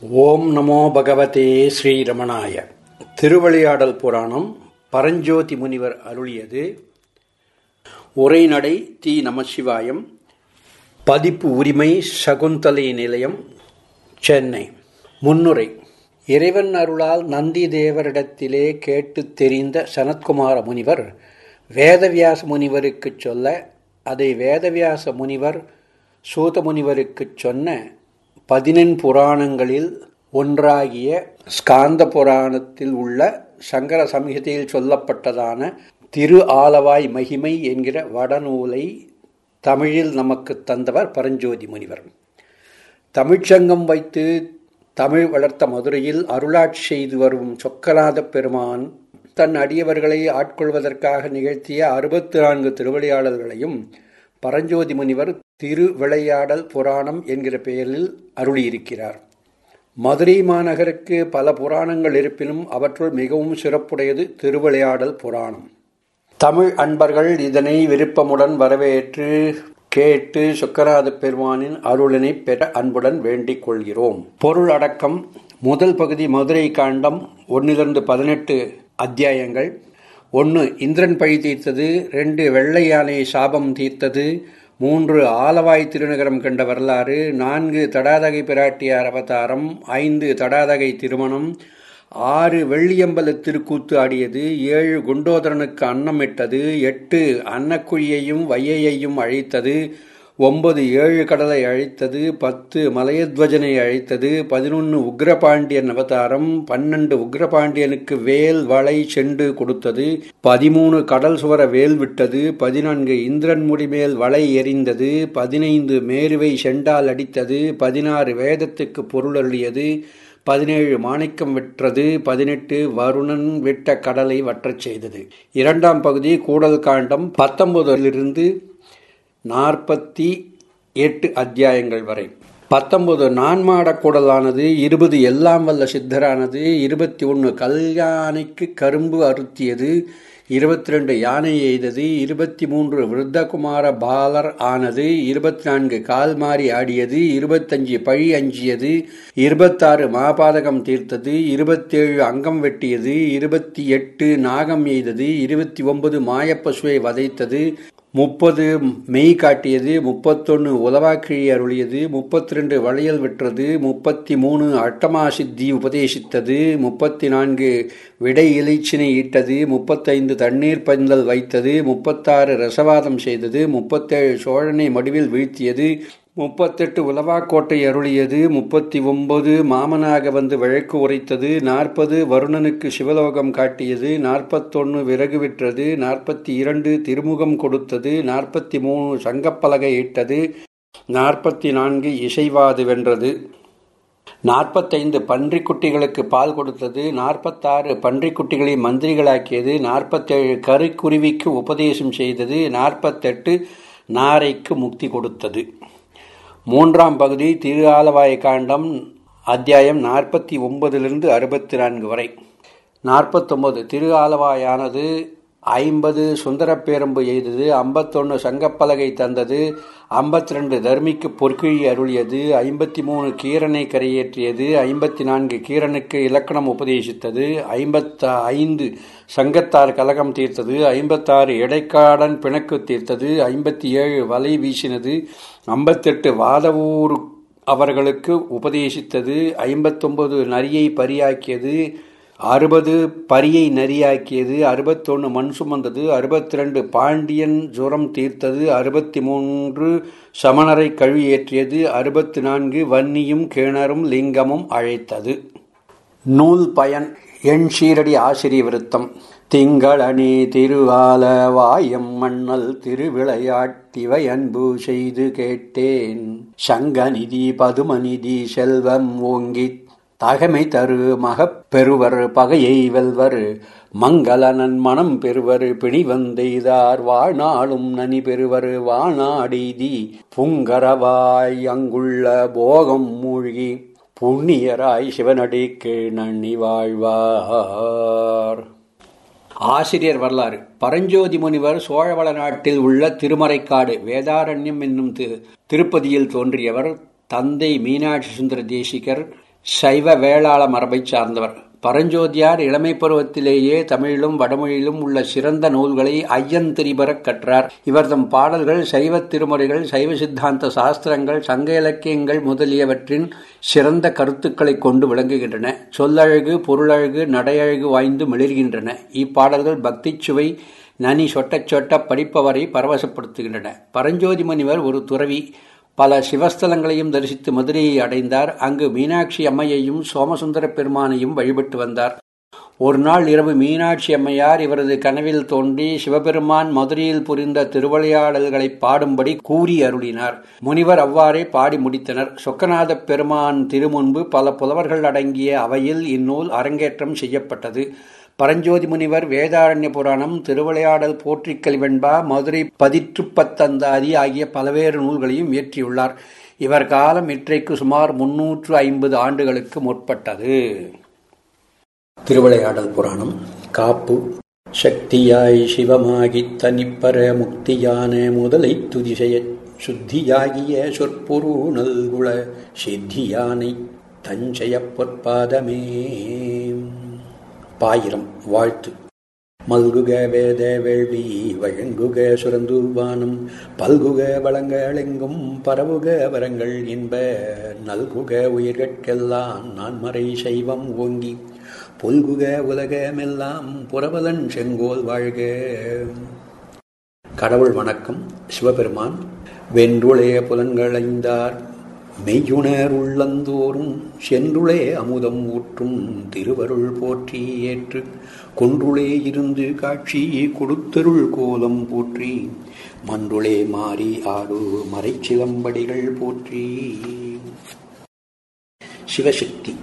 ஓம் நமோ பகவதே ஸ்ரீரமணாய. திருவிளையாடல் புராணம் பரஞ்சோதி முனிவர் அருளியது. உரைநடை தி நமசிவாயம். பதிப்பு உரிமை சகுந்தலை நிலையம் சென்னை. முன்னுரை. இறைவன் அருளால் நந்தி தேவரிடத்திலே கேட்டு தெரிந்த சனத்குமார முனிவர் வேதவியாச முனிவருக்குச் சொல்ல அதை வேதவியாச முனிவர் சூத முனிவருக்குச் சொன்ன பதினெண் புராணங்களில் ஒன்றாகிய ஸ்காந்த புராணத்தில் உள்ள சங்கர சம்ஹிதையில் சொல்லப்பட்டதான திரு ஆலவாய் மகிமை என்கிற வடநூலை தமிழில் நமக்கு தந்தவர் பரஞ்சோதி முனிவர். தமிழ்ச்சங்கம் வைத்து தமிழ் வளர்த்த மதுரையில் அருளாட்சி செய்து வரும் சொக்கநாத பெருமான் தன் அடியவர்களை ஆட்கொள்வதற்காக நிகழ்த்திய அறுபத்தி நான்கு திருவிளையாடல்களையும் பரஞ்சோதி முனிவர் திருவிளையாடல் புராணம் என்கிற பெயரில் அருளியிருக்கிறார். மதுரை மாநகருக்கு பல புராணங்கள் இருப்பினும் அவற்றுள் மிகவும் சிறப்புடையது திருவிளையாடல் புராணம். தமிழ் அன்பர்கள் இதனை விருப்பமுடன் வரவேற்று கேட்டு சுக்கராத பெருமானின் அருளினை பெற அன்புடன் வேண்டிக் கொள்கிறோம். பொருள் அடக்கம் முதல் பகுதி மதுரை காண்டம் ஒன்னிலிருந்து பதினெட்டு அத்தியாயங்கள். ஒன்று இந்திரன் பழி தீர்த்தது ரெண்டு வெள்ளை யானை சாபம் தீர்த்தது மூன்று ஆலவாய் திருநகரம் கண்ட வரலாறு நான்கு தடாதகை பிராட்டியார் அவதாரம் ஐந்து தடாதகை திருமணம் ஆறு வெள்ளியம்பல திருக்கூத்து ஆடியது ஏழு குண்டோதரனுக்கு அன்னமிட்டது எட்டு அன்னக்குழியையும் வையையையும் அழைத்தது ஒன்பது ஏழு கடலை அழைத்தது பத்து மலையத்வஜனை அழைத்தது பதினொன்று உக்ரபாண்டியன் அவதாரம் பன்னெண்டு உக்ரபாண்டியனுக்கு வேல் வளை செண்டு கொடுத்தது பதிமூணு கடல் சுவர வேல் விட்டது பதினான்கு இந்திரன் முடிமேல் வளை எறிந்தது பதினைந்து மேருவை செண்டால் அடித்தது பதினாறு வேதத்துக்கு பொருள் பதினேழு மாணிக்கம் விற்றது பதினெட்டு வருணன் விட்ட கடலை வற்றச் செய்தது. இரண்டாம் பகுதி கூடல் காண்டம் பத்தொன்பதிலிருந்து நாற்பத்தி எட்டு அத்தியாயங்கள் வரை. பத்தொன்பது நான்மாடக்கூடலானது இருபது எல்லாம் வல்ல சித்தரானது இருபத்தி ஒன்று கல்யாணிக்கு கரும்பு அறுத்தியது இருபத்தி ரெண்டு யானை எய்தது இருபத்தி மூன்று விருத்தகுமார பாலர் ஆனது இருபத்தி நான்கு கால் மாறி ஆடியது இருபத்தஞ்சு பழி அஞ்சியது இருபத்தாறு மாபாதகம் தீர்த்தது இருபத்தேழு அங்கம் வெட்டியது இருபத்தி எட்டு நாகம் எய்தது இருபத்தி ஒன்பது மாயப்பசுவை வதைத்தது முப்பது மெய் காட்டியது முப்பத்தொன்று உலவாக்கிழி அருளியது முப்பத்தி ரெண்டு வளையல் விற்றது முப்பத்தி மூணு அட்டமா சித்தி உபதேசித்தது முப்பத்தி நான்கு விடை இலைச்சினை ஈட்டது முப்பத்தைந்து தண்ணீர் பந்தல் வைத்தது முப்பத்தாறு ரசவாதம் செய்தது முப்பத்தேழு சோழனை மடுவில் வீழ்த்தியது முப்பத்தெட்டு உலவாக்கோட்டை அருளியது முப்பத்தி ஒன்பது மாமனாக வந்து வழக்கு உரைத்தது நாற்பது வருணனுக்கு சிவலோகம் காட்டியது நாற்பத்தொன்று விறகு விற்றது நாற்பத்தி இரண்டு திருமுகம் கொடுத்தது நாற்பத்தி மூணு சங்கப்பலகை இட்டது நாற்பத்தி நான்கு இசைவாது வென்றது. நாற்பத்தைந்து பன்றிக்குட்டிகளுக்கு பால் கொடுத்தது நாற்பத்தாறு பன்றிக்குட்டிகளை மந்திரிகளாக்கியது நாற்பத்தேழு கருக்குருவிக்கு உபதேசம் செய்தது நாற்பத்தெட்டு நாரைக்கு முக்தி கொடுத்தது. மூன்றாம் பகுதி திரு ஆலவாய காண்டம் அத்தியாயம் நாற்பத்தி ஒன்பதிலிருந்து அறுபத்தி நான்கு வரை. நாற்பத்தொன்பது திரு ஆலவாயானது ஐம்பது சுந்தரப்பேரம்பு எய்தது ஐம்பத்தொன்று சங்கப்பலகை தந்தது ஐம்பத்தி ரெண்டு தர்மிக்கு பொற்கிழி அருளியது ஐம்பத்தி மூணு கீரனை கரையேற்றியது ஐம்பத்தி நான்கு கீரனுக்கு இலக்கணம் உபதேசித்தது ஐம்பத்த ஐந்து சங்கத்தார் கலகம் தீர்த்தது ஐம்பத்தாறு இடைக்காடன் பிணக்கு தீர்த்தது ஐம்பத்தி ஏழு வலை வீசினது ஐம்பத்தெட்டு வாதவூர் அவர்களுக்கு உபதேசித்தது ஐம்பத்தொன்பது நரியை பரியாக்கியது அறுபது பரியை நரியாக்கியது அறுபத்தொன்று மண் சுமந்தது அறுபத்தி ரெண்டு பாண்டியன் ஜுரம் தீர்த்தது அறுபத்தி மூன்று சமணரை கழுவியேற்றியது அறுபத்தி நான்கு வன்னியும் கிணறும் லிங்கமும் அழைத்தது. நூல் பயன் எண் சீரடி ஆசிரிய விருத்தம். திங்களணி திருவால வாயம் மண்ணல் திருவிளையாட்டிவை அன்பு செய்து கேட்டேன். சங்கநிதி பதுமநிதி செல்வம் ஓங்கித் தகமை தரு மகப் பெறுவர் பகையை வெல்வர் மங்களனன் மனம் பெறுவர் பிணிவந்தெய்தார் வாழ்நாளும் நனி பெறுவர் வாழ்நாடெய்தி புங்கரவாய் அங்குள்ள போகம் மூழ்கி புண்ணியராய் சிவனடிக்கு நன்னி வாழ்வார். ஆசிரியர் வரலாறு. பரஞ்சோதி முனிவர் சோழவள நாட்டில் உள்ள திருமறைக்காடு வேதாரண்யம் என்னும் திரு திருப்பதியில் தோன்றியவர் தந்தை மீனாட்சி சுந்தர தேசிகர் சைவ வேளாள மரபைச் சார்ந்தவர். பரஞ்சோதியார் இளமை பருவத்திலேயே தமிழிலும் வடமொழியிலும் உள்ள சிறந்த நூல்களை ஐயன் திரிபரக் கற்றார். இவர்தம் பாடல்கள் சைவ திருமுறைகள் சைவ சித்தாந்த சாஸ்திரங்கள் சங்க இலக்கியங்கள் முதலியவற்றின் சிறந்த கருத்துக்களை கொண்டு விளங்குகின்றன. சொல்லழகு பொருளழகு நடையழகு வாய்ந்து மிளிர்கின்றன. இப்பாடல்கள் பக்தி சுவை நனி சொட்டச் சொட்ட படிப்பவரை பரவசப்படுத்துகின்றன. பரஞ்சோதி முனிவர் ஒரு துறவி. பல சிவஸ்தலங்களையும் தரிசித்து மதுரையை அடைந்தார். அங்கு மீனாட்சி அம்மையையும் சோமசுந்தர பெருமானையும் வழிபட்டு வந்தார். ஒரு நாள் இரவு மீனாட்சி அம்மையார் இவரது கனவில் தோன்றி சிவபெருமான் மதுரையில் புரிந்த திருவிளையாடல்களை பாடும்படி கூறி அருளினார். முனிவர் அவ்வாறே பாடி முடித்தனர். சொக்கநாத பெருமான் திருமுன்பு பல புலவர்கள் அடங்கிய அவையில் இந்நூல் அரங்கேற்றம் செய்யப்பட்டது. பரஞ்சோதி முனிவர் வேதாரண்ய புராணம் திருவிளையாடல் போற்றிக்கல் வெண்பா மதுரை பதிற்றுப்பத்தந்தாதி ஆகிய பல்வேறு நூல்களையும் இயற்றியுள்ளார். இவர் காலம் இற்றைக்கு சுமார் முன்னூற்று ஐம்பது ஆண்டுகளுக்கு முற்பட்டது. திருவிளையாடல் புராணம் காப்பு. சக்தியாய் சிவமாகித் தனிப்பர முக்தியான முதலை துதிசெய சுத்தியாகிய சொற்பொரு நல்குள சித்தியானை தஞ்சய பொற்பாதமே. பாயிரம் வாழ்த்து. மல்குக வேத வேள்வி வழங்குக சுரந்தூர்வானம். பல்குக வளங்களெங்கும் பரவுக வரங்கள் இன்ப. நல்குக உயிர்கட்கெல்லாம் நான் மறை சைவம் ஓங்கி. புல்குக உலகமெல்லாம் புறவலன் செங்கோல் வாழ்க. கடவுள் வணக்கம். சிவபெருமான் வென்றுளே புலன்களைந்தார் மெய்யுணர் உள்ளந்தோறும் சென்றுளே அமுதம் ஊற்றும் திருவருள் போற்றி ஏற்று கொன்றுளே இருந்து காட்சி கொடுத்தருள் கோலம் போற்றி மன்றுளே மாறி ஆடு மறைச்சிலம்படிகள் போற்றி. சிவசக்தி.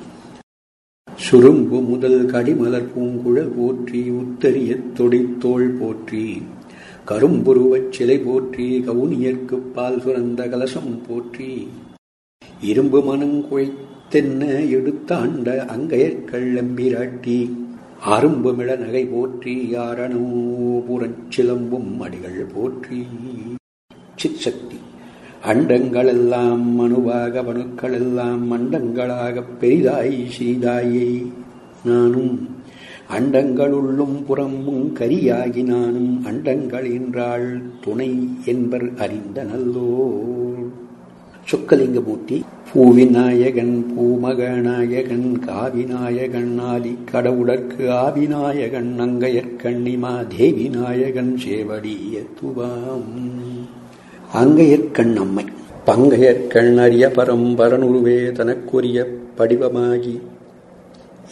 சுரும்பு முதல் கடிமலர் பூங்குழல் போற்றி உத்தரிய தொடித்தோள் போற்றி. கரும்புருவச் சிலை போற்றி கவுனியர்க்குப் பால் சுரந்த கலசம் போற்றி. இரும்பு மனங்குழைத்தென்ன எடுத்தாண்ட அங்கையற்கள் எம்பிராட்டி அரும்புமிள நகை போற்றி யாரணோ புறச்சிலம்பும் அடிகள் போற்றி. சிற்சக்தி அண்டங்களெல்லாம் மனுவாக மனுக்களெல்லாம் மண்டங்களாகப் பெரிதாய் செய்தாயே நானும் அண்டங்களுள்ளும் புறம்பும் கரியாகி நானும் அண்டங்கள் என்றாள் துணை என்பர் அறிந்த சொக்கலிங்க பூட்டி பூவிநாயகன் பூமகநாயகன் காவிநாயகன் ஆலி கடவுடற்கு ஆவிநாயகன் அங்கையற்கண்ணிமா தேவிநாயகன் சேவடிய துவாம். அங்கையற்கண் அம்மை பங்கையற்கண் அறிய பரம்பரனுருவே தனக்குரிய படிவமாகி.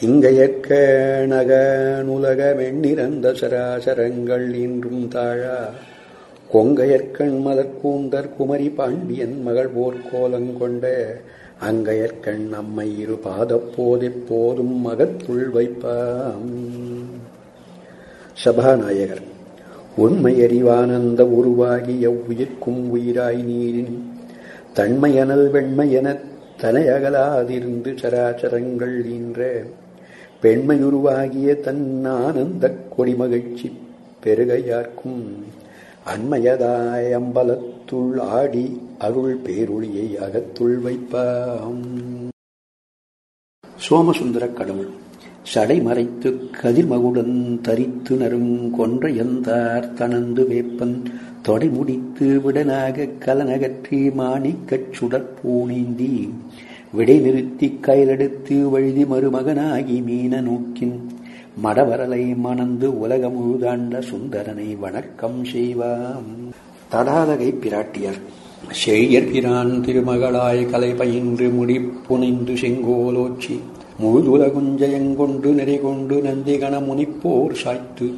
இங்கையற்க நகனுலக வெண்ணிறந்த சராசரங்கள் இன்றும் தாழா. கொங்கையற்கண் மலர்கூந்தர் குமரி பாண்டியன் மகள் போர்க்கோலங்கொண்ட அங்கையற்கண் அம்மை இரு பாதப்போதெப்போதும் மகத்துள் வைப்பாம். சபாநாயகர் உண்மையறிவானந்த உருவாகி எவ்வுயிர்க்கும் உயிராய் நீரின் தன்மையனல் வெண்மையெனத் தனையகலாதிருந்து சராச்சரங்கள் ஈன்ற பெண்மையுருவாகிய தன் ஆனந்தக் கொடிமகிழ்ச்சி பெருகையார்க்கும் அண்மையதாய் அம்பலத்துள் ஆடி அருள் பேரொளியை அகத்துள் வைப்பாம். சோமசுந்தர கடவுள் சடை மறைத்து கதிர்மகுடன் தரித்து நரும் கொன்றையந்தார் தனந்து வேப்பன் தொடை முடித்து விடனாக கலனகற்றி மாணிக்கச் சுடற்பூணீந்தி விடை நிறுத்தி கயலெடுத்து வழுதி மருமகனாகி மீன நோக்கின் மடவரலை மணந்து உலகம் முழுதாண்ட சுந்தரனை வணக்கம் செய்வாம். தடாதகை பிராட்டியர். செழியர் பிரான் திருமகளாய் கலை பயின்று முடிப்புனைந்து செங்கோலோச்சி. முழுதுலகுஞ்சயங்கொண்டு நிறை கொண்டு நந்திகண முனிப்போர் சாய்த்து.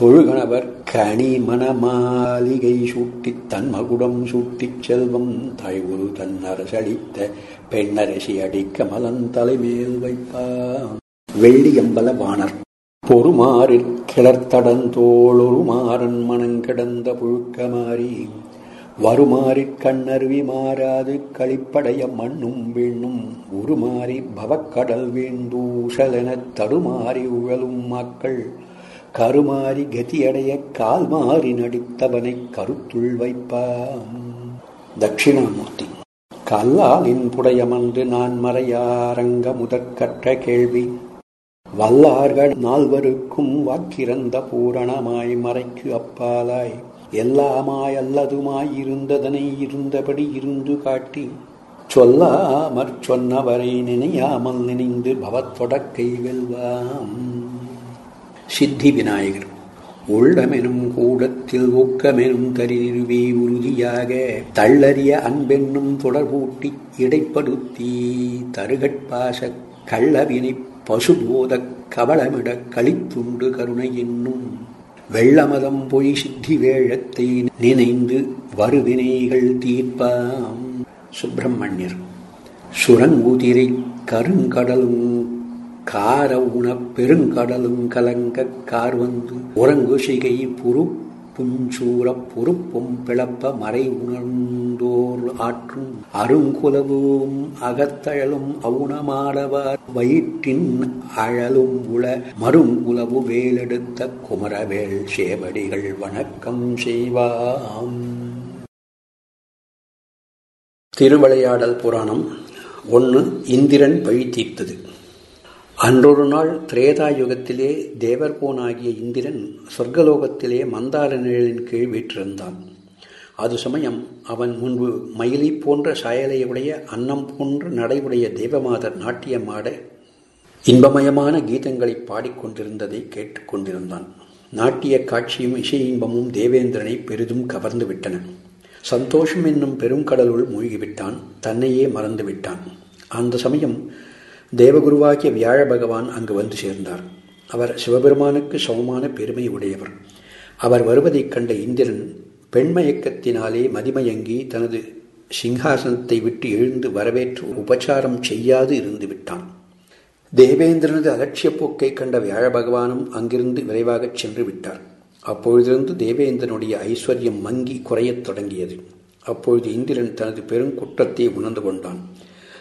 தொழுகணவர் கனி மணமாளிகை சூட்டித் தன் மகுடம் சூட்டிச் செல்வம். தாய்வுரு தன் அரசளித்த பெண்ணரசி அடிக்க மலன் தலைமேல் வைப்பாம். வெள்ளியம்பல வாணர். பொறுமாறிற் கிளர்த்தடந்தோளொரு மாறன் மனங்கிடந்த புழுக்கமாறி. வருமாறிற் கண்ணருவி மாறாது களிப்படைய மண்ணும் வீண்ணும் உருமாறி பவக்கடல் வீழ்ந்தூசலெனத் தடுமாறி உழலும் மக்கள். கருமாறி கதியடைய கால் மாறி நடித்தவனை கருத்துள் வைப்பாம். தட்சிணாமூர்த்தி கல்லாலின் புடையமன்று நான் மறையாரங்க முதற்கற்ற கேள்வி. வல்லார்கள் நால்வருக்கும் வாக்கிறந்த பூரணமாய் மறைக்கு அப்பாலாய். எல்லாமாய் அல்லதுமாய் இருந்ததனை இருந்தபடி இருந்து காட்டி. சொல்லாமற் சொன்னவரை நினையாமல் நினைந்து பவத்தொடக்கை வெல்வாம். சித்தி விநாயகர் உள்ளமெனும் கூடத்தில் ஊக்கமெனும் தரிருவே உறுதியாக தள்ளறிய அன்பென்னும் தொடர்பூட்டி இடைப்படுத்தி தருகட்பாச கள்ளவினை பசுபோத கவளமிட களித்துண்டு கருணை என்னும் வெள்ளமதம் பொய் சித்தி வேழத்தை நினைந்து வருவினைகள் தீர்ப்பாம். சுப்பிரமணியர் சுரங்குதிரை கருங்கடலும் கார உண பெருங்கடலும் கலங்க கார் வந்து உறங்குசிகை புரு புஞ்சூரப் பொறுப்பும் பிளப்ப மறை உணர்ந்தோர் ஆற்றும் அருங்குலவும் அகத்தழலும் அவுணமாடவார். வயிற்றின் அழலும் உள மருங்குலவு வேலெடுத்த குமரவேல் சேவடிகள் வணக்கம் செய்வாம். திருவிளையாடல் புராணம் ஒன்று இந்திரன் பழி தீர்த்தது. அன்றொரு நாள் திரேதா யுகத்திலே தேவர்கோனாகிய இந்திரன் சொர்க்கலோகத்திலே மந்தார நிழலின் கீழ் வீற்றிருந்தான். அது சமயம் அவன் முன்பு மயிலை போன்ற சாயலையுடைய அன்னம் போன்ற நடைவுடைய தேவமாதர் நாட்டியமாட இன்பமயமான கீதங்களை பாடிக்கொண்டிருந்ததை கேட்டுக்கொண்டிருந்தான். நாட்டிய காட்சியும் இசை இன்பமும் தேவேந்திரனை பெரிதும் கவர்ந்து விட்டன சந்தோஷம் என்னும் பெருங்கடலுள் மூழ்கிவிட்டான் தன்னையே மறந்து விட்டான் அந்த சமயம் தேவகுருவாகிய வியாழ பகவான் அங்கு வந்து சேர்ந்தார். அவர் சிவபெருமானுக்கு சமமான பெருமை உடையவர். அவர் வருவதைக் கண்ட இந்திரன் பெண்மயக்கத்தினாலே மதிமயங்கி தனது சிங்காசனத்தை விட்டு எழுந்து வரவேற்று உபச்சாரம் செய்யாது இருந்து விட்டான். தேவேந்திரனது அலட்சிய போக்கை கண்ட வியாழ பகவானும் அங்கிருந்து விரைவாகச் சென்று விட்டார். அப்பொழுதிருந்து தேவேந்திரனுடைய ஐஸ்வர்யம் மங்கி குறையத் தொடங்கியது. அப்பொழுது இந்திரன் தனது பெருங்குற்றத்தை உணர்ந்து கொண்டான்.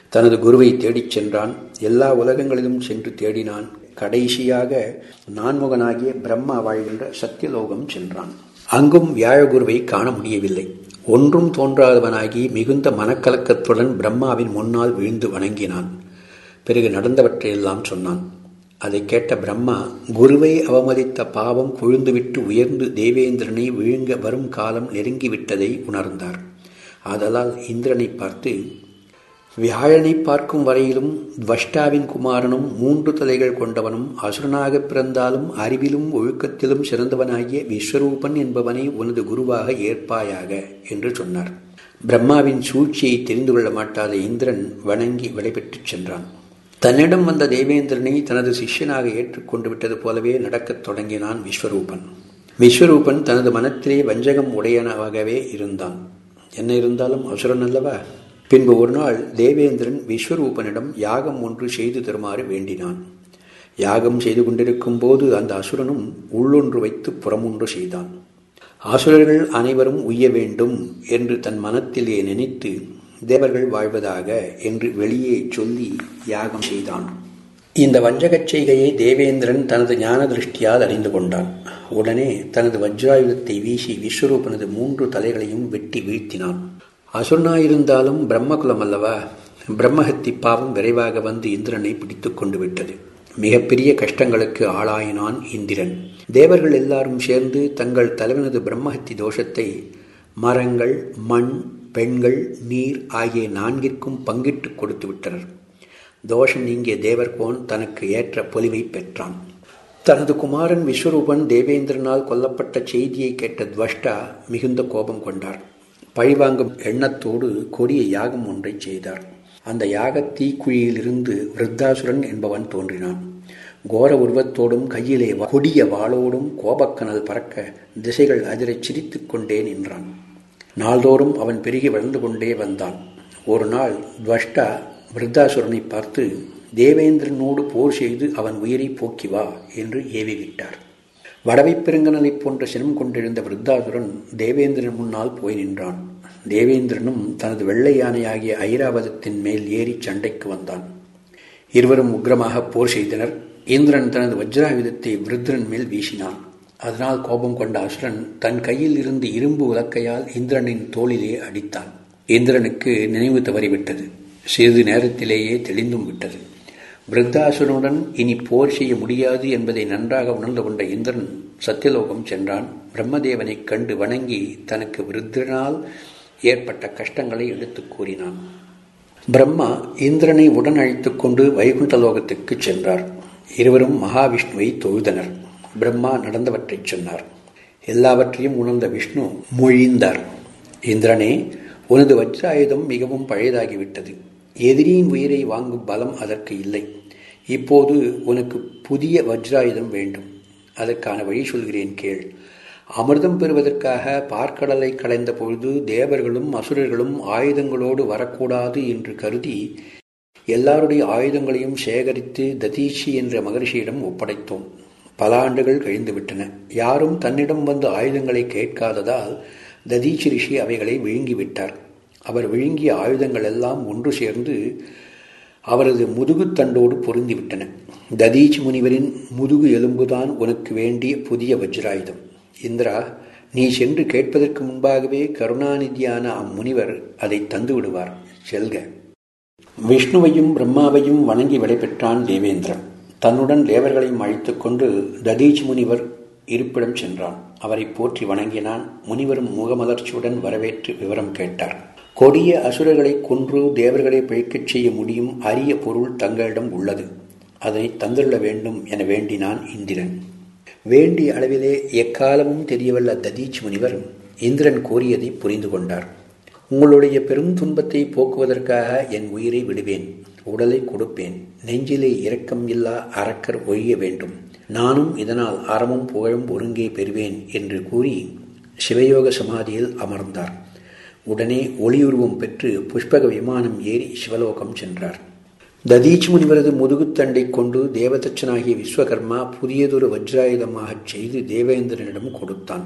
தனது குருவை தேடிச் சென்றான். எல்லா உலகங்களிலும் சென்று தேடினான். கடைசியாக நான்முகனாகிய பிரம்மா வாழ்கின்ற சத்தியலோகம் சென்றான். அங்கும் வியாழகுருவை காண முடியவில்லை. ஒன்றும் தோன்றாதவனாகி மிகுந்த மனக்கலக்கத்துடன் பிரம்மாவின் முன்னால் விழுந்து வணங்கினான். பிறகு நடந்தவற்றையெல்லாம் சொன்னான். அதை கேட்ட பிரம்மா குருவை அவமதித்த பாவம் கொழுந்துவிட்டு உயர்ந்து தேவேந்திரனை விழுங்க வரும் காலம் நெருங்கிவிட்டதை உணர்ந்தார். ஆதலால் இந்திரனை பார்த்து வியாழனை பார்க்கும் வரையிலும் துவஷ்டாவின் குமாரனும் மூன்று தலைகள் கொண்டவனும் அசுரனாகப் பிறந்தாலும் அறிவிலும் ஒழுக்கத்திலும் சிறந்தவனாகிய விஸ்வரூபன் என்பவனை உனது குருவாக ஏற்பாயாக என்று சொன்னார். பிரம்மாவின் சூழ்ச்சியை தெரிந்து கொள்ள மாட்டாத இந்திரன் வணங்கி விடைபெற்றுச் சென்றான். தன்னிடம் வந்த தேவேந்திரனை தனது சிஷ்யனாக ஏற்றுக்கொண்டு விட்டது போலவே நடக்கத் தொடங்கினான் விஸ்வரூபன். விஸ்வரூபன் தனது மனத்திலே வஞ்சகம் உடையனவாகவே இருந்தான். என்ன இருந்தாலும் அசுரன் அல்லவா? பின்பு ஒரு நாள் தேவேந்திரன் விஸ்வரூபனிடம் யாகம் ஒன்று செய்து தருமாறு வேண்டினான். யாகம் செய்து கொண்டிருக்கும் போது அந்த அசுரனும் உள்ளொன்று வைத்து புறமொன்று செய்தான். அசுரர்கள் அனைவரும் உய்ய வேண்டும் என்று தன் மனத்திலே நினைத்து தேவர்கள் வாழ்வதாக என்று வெளியே சொல்லி யாகம் செய்தான். இந்த வஞ்சகச் செய்கையை தேவேந்திரன் தனது ஞான திருஷ்டியால் அறிந்து கொண்டான். உடனே தனது வஜ்ராயுதத்தை வீசி விஸ்வரூபனது மூன்று தலைகளையும் வெட்டி வீழ்த்தினான். அசுரனாயிருந்தாலும் பிரம்மகுலம் அல்லவா? பிரம்மஹத்தி பாவம் விரைவாக வந்து இந்திரனை பிடித்து கொண்டு விட்டது. மிகப்பெரிய கஷ்டங்களுக்கு ஆளாயினான் இந்திரன். தேவர்கள் எல்லாரும் சேர்ந்து தங்கள் தலைவனது பிரம்மஹத்தி தோஷத்தை மரங்கள் மண் பெண்கள் நீர் ஆகிய நான்கிற்கும் பங்கிட்டு கொடுத்து விட்டனர். தோஷம் நீங்கிய தேவர்கோன் தனக்கு ஏற்ற பொலிவை பெற்றான். தனது குமாரன் விஸ்வரூபன் தேவேந்திரனால் கொல்லப்பட்ட செய்தியை கேட்ட துவஷ்டா மிகுந்த கோபம் கொண்டார். பழிவாங்கும் எண்ணத்தோடு கொடிய யாகம் ஒன்றை செய்தார். அந்த யாக தீக்குழியிலிருந்து விருத்தாசுரன் என்பவன் தோன்றினான். கோர உருவத்தோடும் கையிலே கொடிய வாளோடும் கோபக்கனல் பறக்க திசைகள் அதிரச் சிரித்துக் கொண்டே நின்றான். நாள்தோறும் அவன் பெருகி வளர்ந்து கொண்டே வந்தான். ஒரு நாள் துவஷ்டா விருத்தாசுரனை பார்த்து தேவேந்திரனோடு போர் செய்து அவன் உயிரை போக்கி வா என்று ஏவிவிட்டார். வடவை பெருங்கனலை போன்ற சினம் கொண்டிருந்த விருத்தாசுரன் தேவேந்திரன் முன்னால் போய் நின்றான். தேவேந்திரனும் தனது வெள்ளை யானையாகிய ஐராவதத்தின் மேல் ஏறி சண்டைக்கு வந்தான். இருவரும் உக்ரமாக போர் செய்தனர். இந்திரன் தனது வஜ்ராயுதத்தை விருத்திரன் மேல் வீசினான். அதனால் கோபம் கொண்ட அசுரன் தன் கையில் இருந்து இரும்பு உலக்கையால் இந்திரனின் தோளிலே அடித்தான். இந்திரனுக்கு நினைவு தவறிவிட்டது. சிறிது நேரத்திலேயே தெளிந்தும் விட்டது. பிருத்தாசுரனுடன் இனி போர் செய்ய முடியாது என்பதை நன்றாக உணர்ந்து கொண்ட இந்திரன் சத்தியலோகம் சென்றான். பிரம்மதேவனைக் கண்டு வணங்கி தனக்கு விருத்திரனால் ஏற்பட்ட கஷ்டங்களை எடுத்துக் கூறினான். பிரம்மா இந்திரனை உடன் அழைத்து கொண்டு வைகுண்ட லோகத்துக்கு சென்றார். இருவரும் மகாவிஷ்ணுவை தொழுதனர். பிரம்மா நடந்தவற்றைச் சொன்னார். எல்லாவற்றையும் உணர்ந்த விஷ்ணு மொழிந்தார். இந்திரனே உனது வஜ்ராயுதம் மிகவும் பழையதாகிவிட்டது. எதிரியின் உயிரை வாங்கும் பலம் அதற்கு இல்லை. இப்போது உனக்கு புதிய வஜ்ராயுதம் வேண்டும். அதற்கான வழி சொல்கிறேன் கேள். அமிர்தம் பெறுவதற்காக பார்க்கடலை களைந்த பொழுது தேவர்களும் அசுரர்களும் ஆயுதங்களோடு வரக்கூடாது என்று கருதி எல்லாருடைய ஆயுதங்களையும் சேகரித்து ததீஷி என்ற மகரிஷியிடம் ஒப்படைத்தோம். பல ஆண்டுகள் கழிந்துவிட்டன. யாரும் தன்னிடம் வந்து ஆயுதங்களை கேட்காததால் ததீச்சி ரிஷி அவைகளை விழுங்கிவிட்டார். அவர் விழுங்கிய ஆயுதங்கள் எல்லாம் ஒன்று சேர்ந்து அவரது முதுகுத்தண்டோடு பொருந்திவிட்டன. ததீச் முனிவரின் முதுகு எலும்புதான் உனக்கு வேண்டிய புதிய வஜ்ராயுதம். இந்திரா நீ சென்று கேட்பதற்கு முன்பாகவே கருணாநிதியான அம்முனிவர் அதை தந்து விடுவார். செல்க. விஷ்ணுவையும் பிரம்மாவையும் வணங்கி விடைபெற்றான் தேவேந்திரன். தன்னுடன் தேவர்களையும் அழைத்துக் கொண்டு ததீச் முனிவர் இருப்பிடம் சென்றான். அவரை போற்றி வணங்கினான். முனிவரும் முகமலர்ச்சியுடன் வரவேற்று விவரம் கேட்டார். கொடிய அசுரர்களை கொன்று தேவர்களை பிழைக்கச் செய்ய முடியும் அரிய பொருள் தங்களிடம் உள்ளது. அதனை தந்துள்ள வேண்டும் என வேண்டினான் இந்திரன். வேண்டிய அளவிலே எக்காலமும் தெரியவல்ல ததீச் முனிவர் இந்திரன் கோரியதை புரிந்து கொண்டார். உங்களுடைய பெரும் துன்பத்தை போக்குவதற்காக என் உயிரை விடுவேன் உடலை கொடுப்பேன் நெஞ்சிலே இரக்கம் இல்லா அரக்கர் ஒழிய வேண்டும். நானும் இதனால் அறமும் புகழும் ஒருங்கே பெறுவேன் என்று கூறி சிவயோக சமாதியில் அமர்ந்தார். உடனே ஒளியுருவம் பெற்று புஷ்பக விமானம் ஏறி சிவலோகம் சென்றார். ததீச் முனிவரது முதுகுத்தண்டை கொண்டு தேவதச்சனாகிய விஸ்வகர்மா புதியதொரு வஜ்ராயுதமாகச் செய்து தேவேந்திரனிடம் கொடுத்தான்.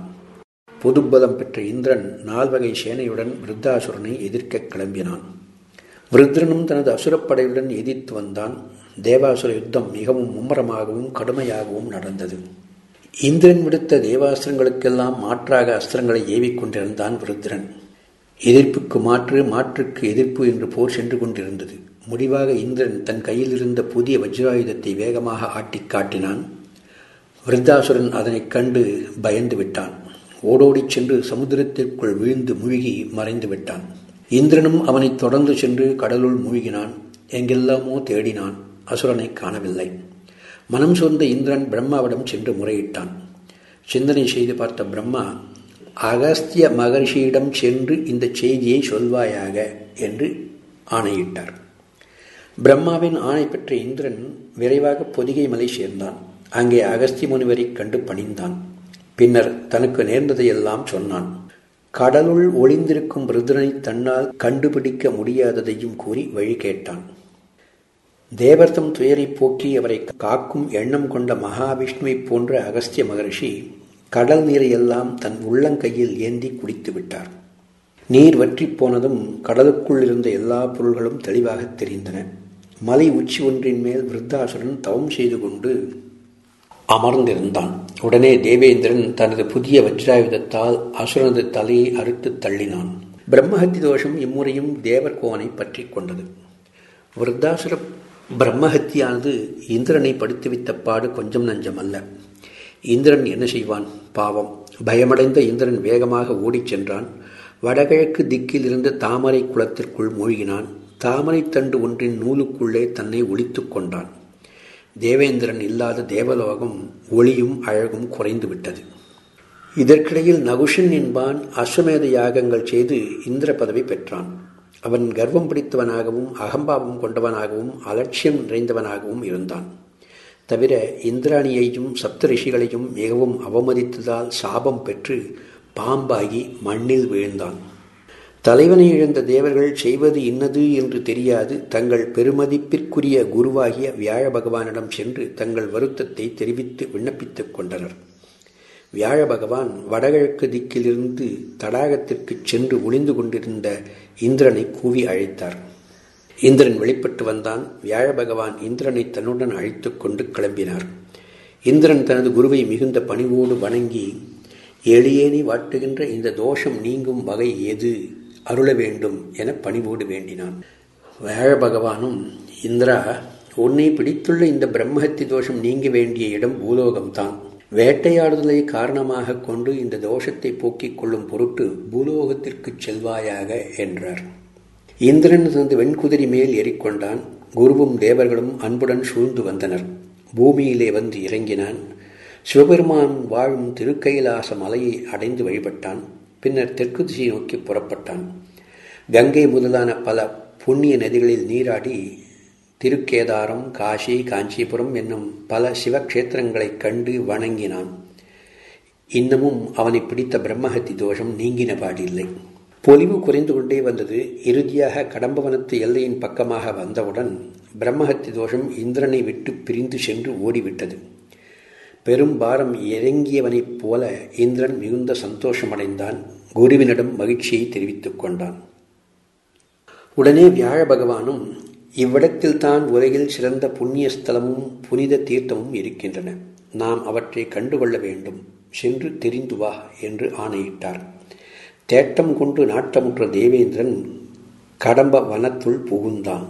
புதுபலம் பெற்ற இந்திரன் நால்வகை சேனையுடன் விருத்தாசுரனை எதிர்க்க கிளம்பினான். விருத்ரனும் தனது அசுரப்படையுடன் எதிர்த்து வந்தான். தேவாசுர யுத்தம் மிகவும் மும்மரமாகவும் கடுமையாகவும் நடந்தது. இந்திரன் விடுத்த தேவாஸ்திரங்களுக்கெல்லாம் மாற்றாக அஸ்திரங்களை ஏவிக் கொண்டிருந்தான் விருத்ரன் எதிர்ப்புக்கு மாற்று மாற்றுக்கு எதிர்ப்பு என்று போர் சென்று கொண்டிருந்தது. முடிவாக இந்திரன் தன் கையில் இருந்த புதிய வஜ்ராயுதத்தை வேகமாக ஆட்டிக் காட்டினான். விருத்தாசுரன் அதனைக் கண்டு பயந்து விட்டான். ஓடோடிச் சென்று சமுத்திரத்திற்குள் விழுந்து மூழ்கி மறைந்து விட்டான். இந்திரனும் அவனைத் தொடர்ந்து சென்று கடலுள் மூழ்கினான். எங்கெல்லாமோ தேடினான். அசுரனை காணவில்லை. மனம் சொந்த இந்திரன் பிரம்மாவிடம் சென்று முறையிட்டான். சிந்தனை செய்து பார்த்த பிரம்மா அகஸ்திய மகர்ஷியிடம் சென்று இந்த செய்தியை சொல்வாயாக என்று ஆணையிட்டார். பிரம்மாவின் ஆணை பெற்ற இந்திரன் விரைவாக பொதிகை மலை சேர்ந்தான். அங்கே அகஸ்திய முனிவரை கண்டு பணிந்தான். பின்னர் தனக்கு நேர்ந்ததையெல்லாம் சொன்னான். கடலுள் ஒளிந்திருக்கும் ருத்ரனை தன்னால் கண்டுபிடிக்க முடியாததையும் கூறி வழி கேட்டான். தேவர்த்தம் துயரை போக்கி அவரை காக்கும் எண்ணம் கொண்ட மகாவிஷ்ணுவைப் போன்ற அகஸ்திய மகரிஷி கடல் நீரை எல்லாம் தன் உள்ளங்கையில் ஏந்தி குடித்து விட்டார். நீர் வற்றி போனதும் கடலுக்குள் இருந்த எல்லா பொருள்களும் தெளிவாக தெரிந்தன. மலை உச்சி ஒன்றின் மேல் விருத்தாசுரன் தவம் செய்து கொண்டு அமர்ந்திருந்தான். உடனே தேவேந்திரன் தனது புதிய வஜ்ராயுதத்தால் அசுரனது தலையை அறுத்து தள்ளினான். பிரம்மஹத்தி தோஷம் இம்முறையும் தேவர்கோவனை பற்றி கொண்டது. விருத்தாசுர பிரம்மஹத்தியானது இந்திரனை படுத்துவித்த பாடு கொஞ்சம் நஞ்சம் அல்ல இந்திரன் என்ன செய்வான்? பாவம். பயமடைந்த இந்திரன் வேகமாக ஓடிச் சென்றான். வடகிழக்கு திக்கில் இருந்த தாமரை குளத்திற்குள் மூழ்கினான். தாமரை தண்டு ஒன்றின் நூலுக்குள்ளே தன்னை ஒழித்து கொண்டான். தேவேந்திரன் இல்லாத தேவலோகம் ஒளியும் அழகும் குறைந்து விட்டது. இதற்கிடையில் நகுஷன் என்பான் அஸ்வமேத யாகங்கள் செய்து இந்திர பதவி பெற்றான். அவன் கர்வம் பிடித்தவனாகவும் அகம்பாவம் கொண்டவனாகவும் அலட்சியம் நிறைந்தவனாகவும் இருந்தான். தவிர இந்திராணியையும் சப்த ரிஷிகளையும் மிகவும் அவமதித்ததால் சாபம் பெற்று பாம்பாகி மண்ணில் வீழ்ந்தான். தலைவனை இழந்த தேவர்கள் செய்வது இன்னது என்று தெரியாது. தங்கள் பெருமதிப்பிற்குரிய குருவாகிய வியாழ பகவானிடம் சென்று தங்கள் வருத்தத்தை தெரிவித்து விண்ணப்பித்துக் கொண்டனர். வியாழ பகவான் வடகிழக்கு திக்கிலிருந்து தடாகத்திற்கு சென்று ஒளிந்து கொண்டிருந்த இந்திரனை கூவி அழைத்தார். இந்திரன் வெளிப்பட்டு வந்தான். வியாழ பகவான் இந்திரனை தன்னுடன் அழைத்து கொண்டு கிளம்பினார். இந்திரன் தனது குருவை மிகுந்த பணிவோடு வணங்கி எளியேனி வாட்டுகின்ற இந்த தோஷம் நீங்கும் வகை எது அருள வேண்டும் என பணிவோடு வேண்டினான். வியாழ பகவானும் இந்திரா உன்னை பிடித்துள்ள இந்த பிரம்மஹத்தி தோஷம் நீங்க வேண்டிய இடம் பூலோகம்தான். வேட்டையாடுதலை காரணமாக கொண்டு இந்த தோஷத்தை போக்கிக் கொள்ளும் பொருட்டு பூலோகத்திற்கு செல்வாயாக என்றார். இந்திரன் தனது வெண்குதிரி மேல் ஏறிக்கொண்டான். குருவும் தேவர்களும் அன்புடன் சூழ்ந்து வந்தனர். பூமியிலே வந்து இறங்கினான். சிவபெருமான் வாழும் திருக்கைலாச மலையை அடைந்து வழிபட்டான். பின்னர் தெற்கு திசையை நோக்கி புறப்பட்டான். கங்கை முதலான பல புண்ணிய நதிகளில் நீராடி திருக்கேதாரம் காசி காஞ்சிபுரம் என்னும் பல சிவக்ஷேத்திரங்களைக் கண்டு வணங்கினான். இன்னமும் அவனை பிடித்த பிரம்மஹத்தி தோஷம் நீங்கின பாடில்லை. பொலிவு குறைந்து கொண்டே வந்தது. இறுதியாக கடம்பவனத்து எல்லையின் பக்கமாக வந்தவுடன் பிரம்மஹத்தி தோஷம் இந்திரனை விட்டு பிரிந்து சென்று ஓடிவிட்டது. பெரும் பாரம் இறங்கியவனைப் போல இந்திரன் மிகுந்த சந்தோஷமடைந்தான். குருவினிடம் மகிழ்ச்சியை தெரிவித்துக் கொண்டான். உடனே வியாழ பகவானும் இவ்விடத்தில்தான் உலகில் சிறந்த புண்ணிய ஸ்தலமும் புனித தீர்த்தமும் இருக்கின்றன. நாம் அவற்றை கண்டுகொள்ள வேண்டும். சென்று தெரிந்து வா என்று ஆணையிட்டார். தேட்டம் கொண்டு நாட்டமுற்ற தேவேந்திரன் கடம்ப வனத்துள் புகுந்தான்.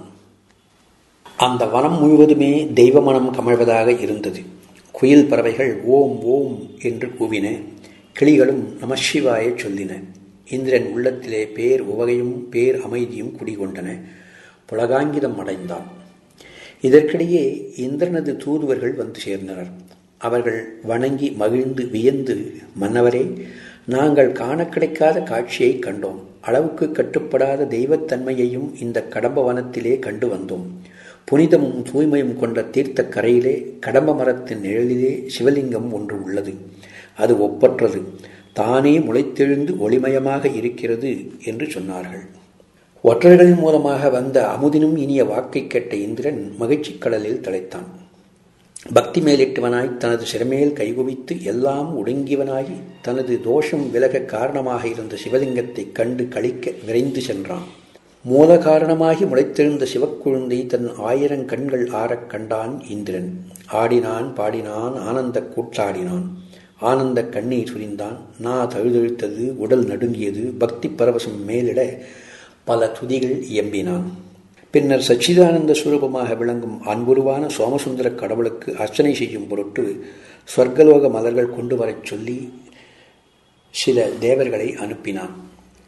அந்த வனம் முழுவதுமே தெய்வ மனம் கமழ்வதாக இருந்தது. குயில் பறவைகள் ஓம் ஓம் என்று கூவின கிளிகளும் நமசிவாய சொல்லின. இந்திரன் உள்ளத்திலே பேர் உவகையும் பேர் அமைதியும் குடிகொண்டன. புலகாங்கிதம் அடைந்தான். இதற்கிடையே இந்திரனது தூதுவர்கள் வந்து சேர்ந்தனர். அவர்கள் வணங்கி மகிழ்ந்து வியந்து மன்னவரே நாங்கள் காண கிடைக்காத காட்சியை கண்டோம். அளவுக்கு கட்டுப்படாத தெய்வத்தன்மையையும் இந்த கடம்ப வனத்திலே கண்டு வந்தோம். புனிதமும் தூய்மையும் கொண்ட தீர்த்த கரையிலே கடம்ப மரத்தின் நிழலிலே சிவலிங்கம் ஒன்று உள்ளது. அது ஒப்பற்றது. தானே முளைத்தெழுந்து ஒளிமயமாக இருக்கிறது என்று சொன்னார்கள். ஒற்றர்களின் மூலமாக வந்த அமுதினும் இனிய வாக்கை கேட்ட இந்திரன் மகிழ்ச்சி கடலில் தலைத்தான் பக்தி மேலிட்டவனாய் தனது சிறமேல் கைகுவித்து எல்லாம் ஒடுங்கியவனாய் தனது தோஷம் விலக காரணமாக இருந்த சிவலிங்கத்தைக் கண்டு கழிக்க விரைந்து சென்றான். மூல காரணமாகி முளைத்தெழுந்த சிவக்குழுந்தை தன் ஆயிரம் கண்கள் ஆறக் கண்டான் இந்திரன். ஆடினான் பாடினான் ஆனந்த கூட்டாடினான் ஆனந்த கண்ணீர் சுரிந்தான். நா தழுதழுத்தது உடல் நடுங்கியது பக்தி பரவசம் மேலிட பல துதிகள் இயம்பினான். பின்னர் சச்சிதானந்த சுரூபமாக விளங்கும் அன்புருவான சோமசுந்தர கடவுளுக்கு அர்ச்சனை செய்யும் பொருட்டு ஸ்வர்கலோக மலர்கள் கொண்டு வரச் சொல்லி சில தேவர்களை அனுப்பினான்.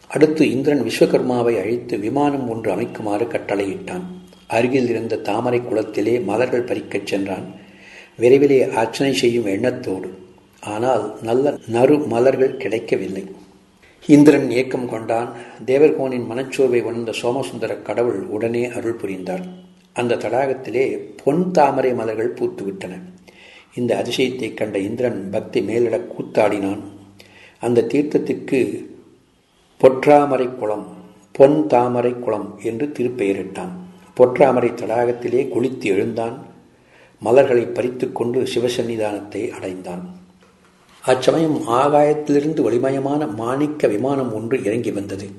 அடுத்து இந்திரன் விஸ்வகர்மாவை அழைத்து விமானம் ஒன்று அமைக்குமாறு கட்டளையிட்டான். அருகில் இருந்த தாமரை குளத்திலே மலர்கள் பறிக்கச் சென்றான். விரைவிலே அர்ச்சனை செய்யும் எண்ணத்தோடு. ஆனால் நல்ல நறு மலர்கள் கிடைக்கவில்லை. இந்திரன் ஏக்கம் கொண்டான். தேவர்கோனின் மனச்சோர்வை உணர்ந்த சோமசுந்தர கடவுள் உடனே அருள் புரிந்தார். அந்த தடாகத்திலே பொன் தாமரை மலர்கள் பூத்துவிட்டன. இந்த அதிசயத்தை கண்ட இந்திரன் பக்தி மேலிட கூத்தாடினான். அந்த தீர்த்தத்திற்கு பொற்றாமரை குளம் பொன் தாமரை குளம் என்று திருப்பெயரிட்டான். பொற்றாமரை தடாகத்திலே குளித்து எழுந்தான். மலர்களை பறித்து கொண்டு சிவசன்னிதானத்தை அடைந்தான். அச்சமயம் ஆகாயத்திலிருந்து ஒளிமயமான மாணிக்க விமானம் ஒன்று இறங்கி வந்தது.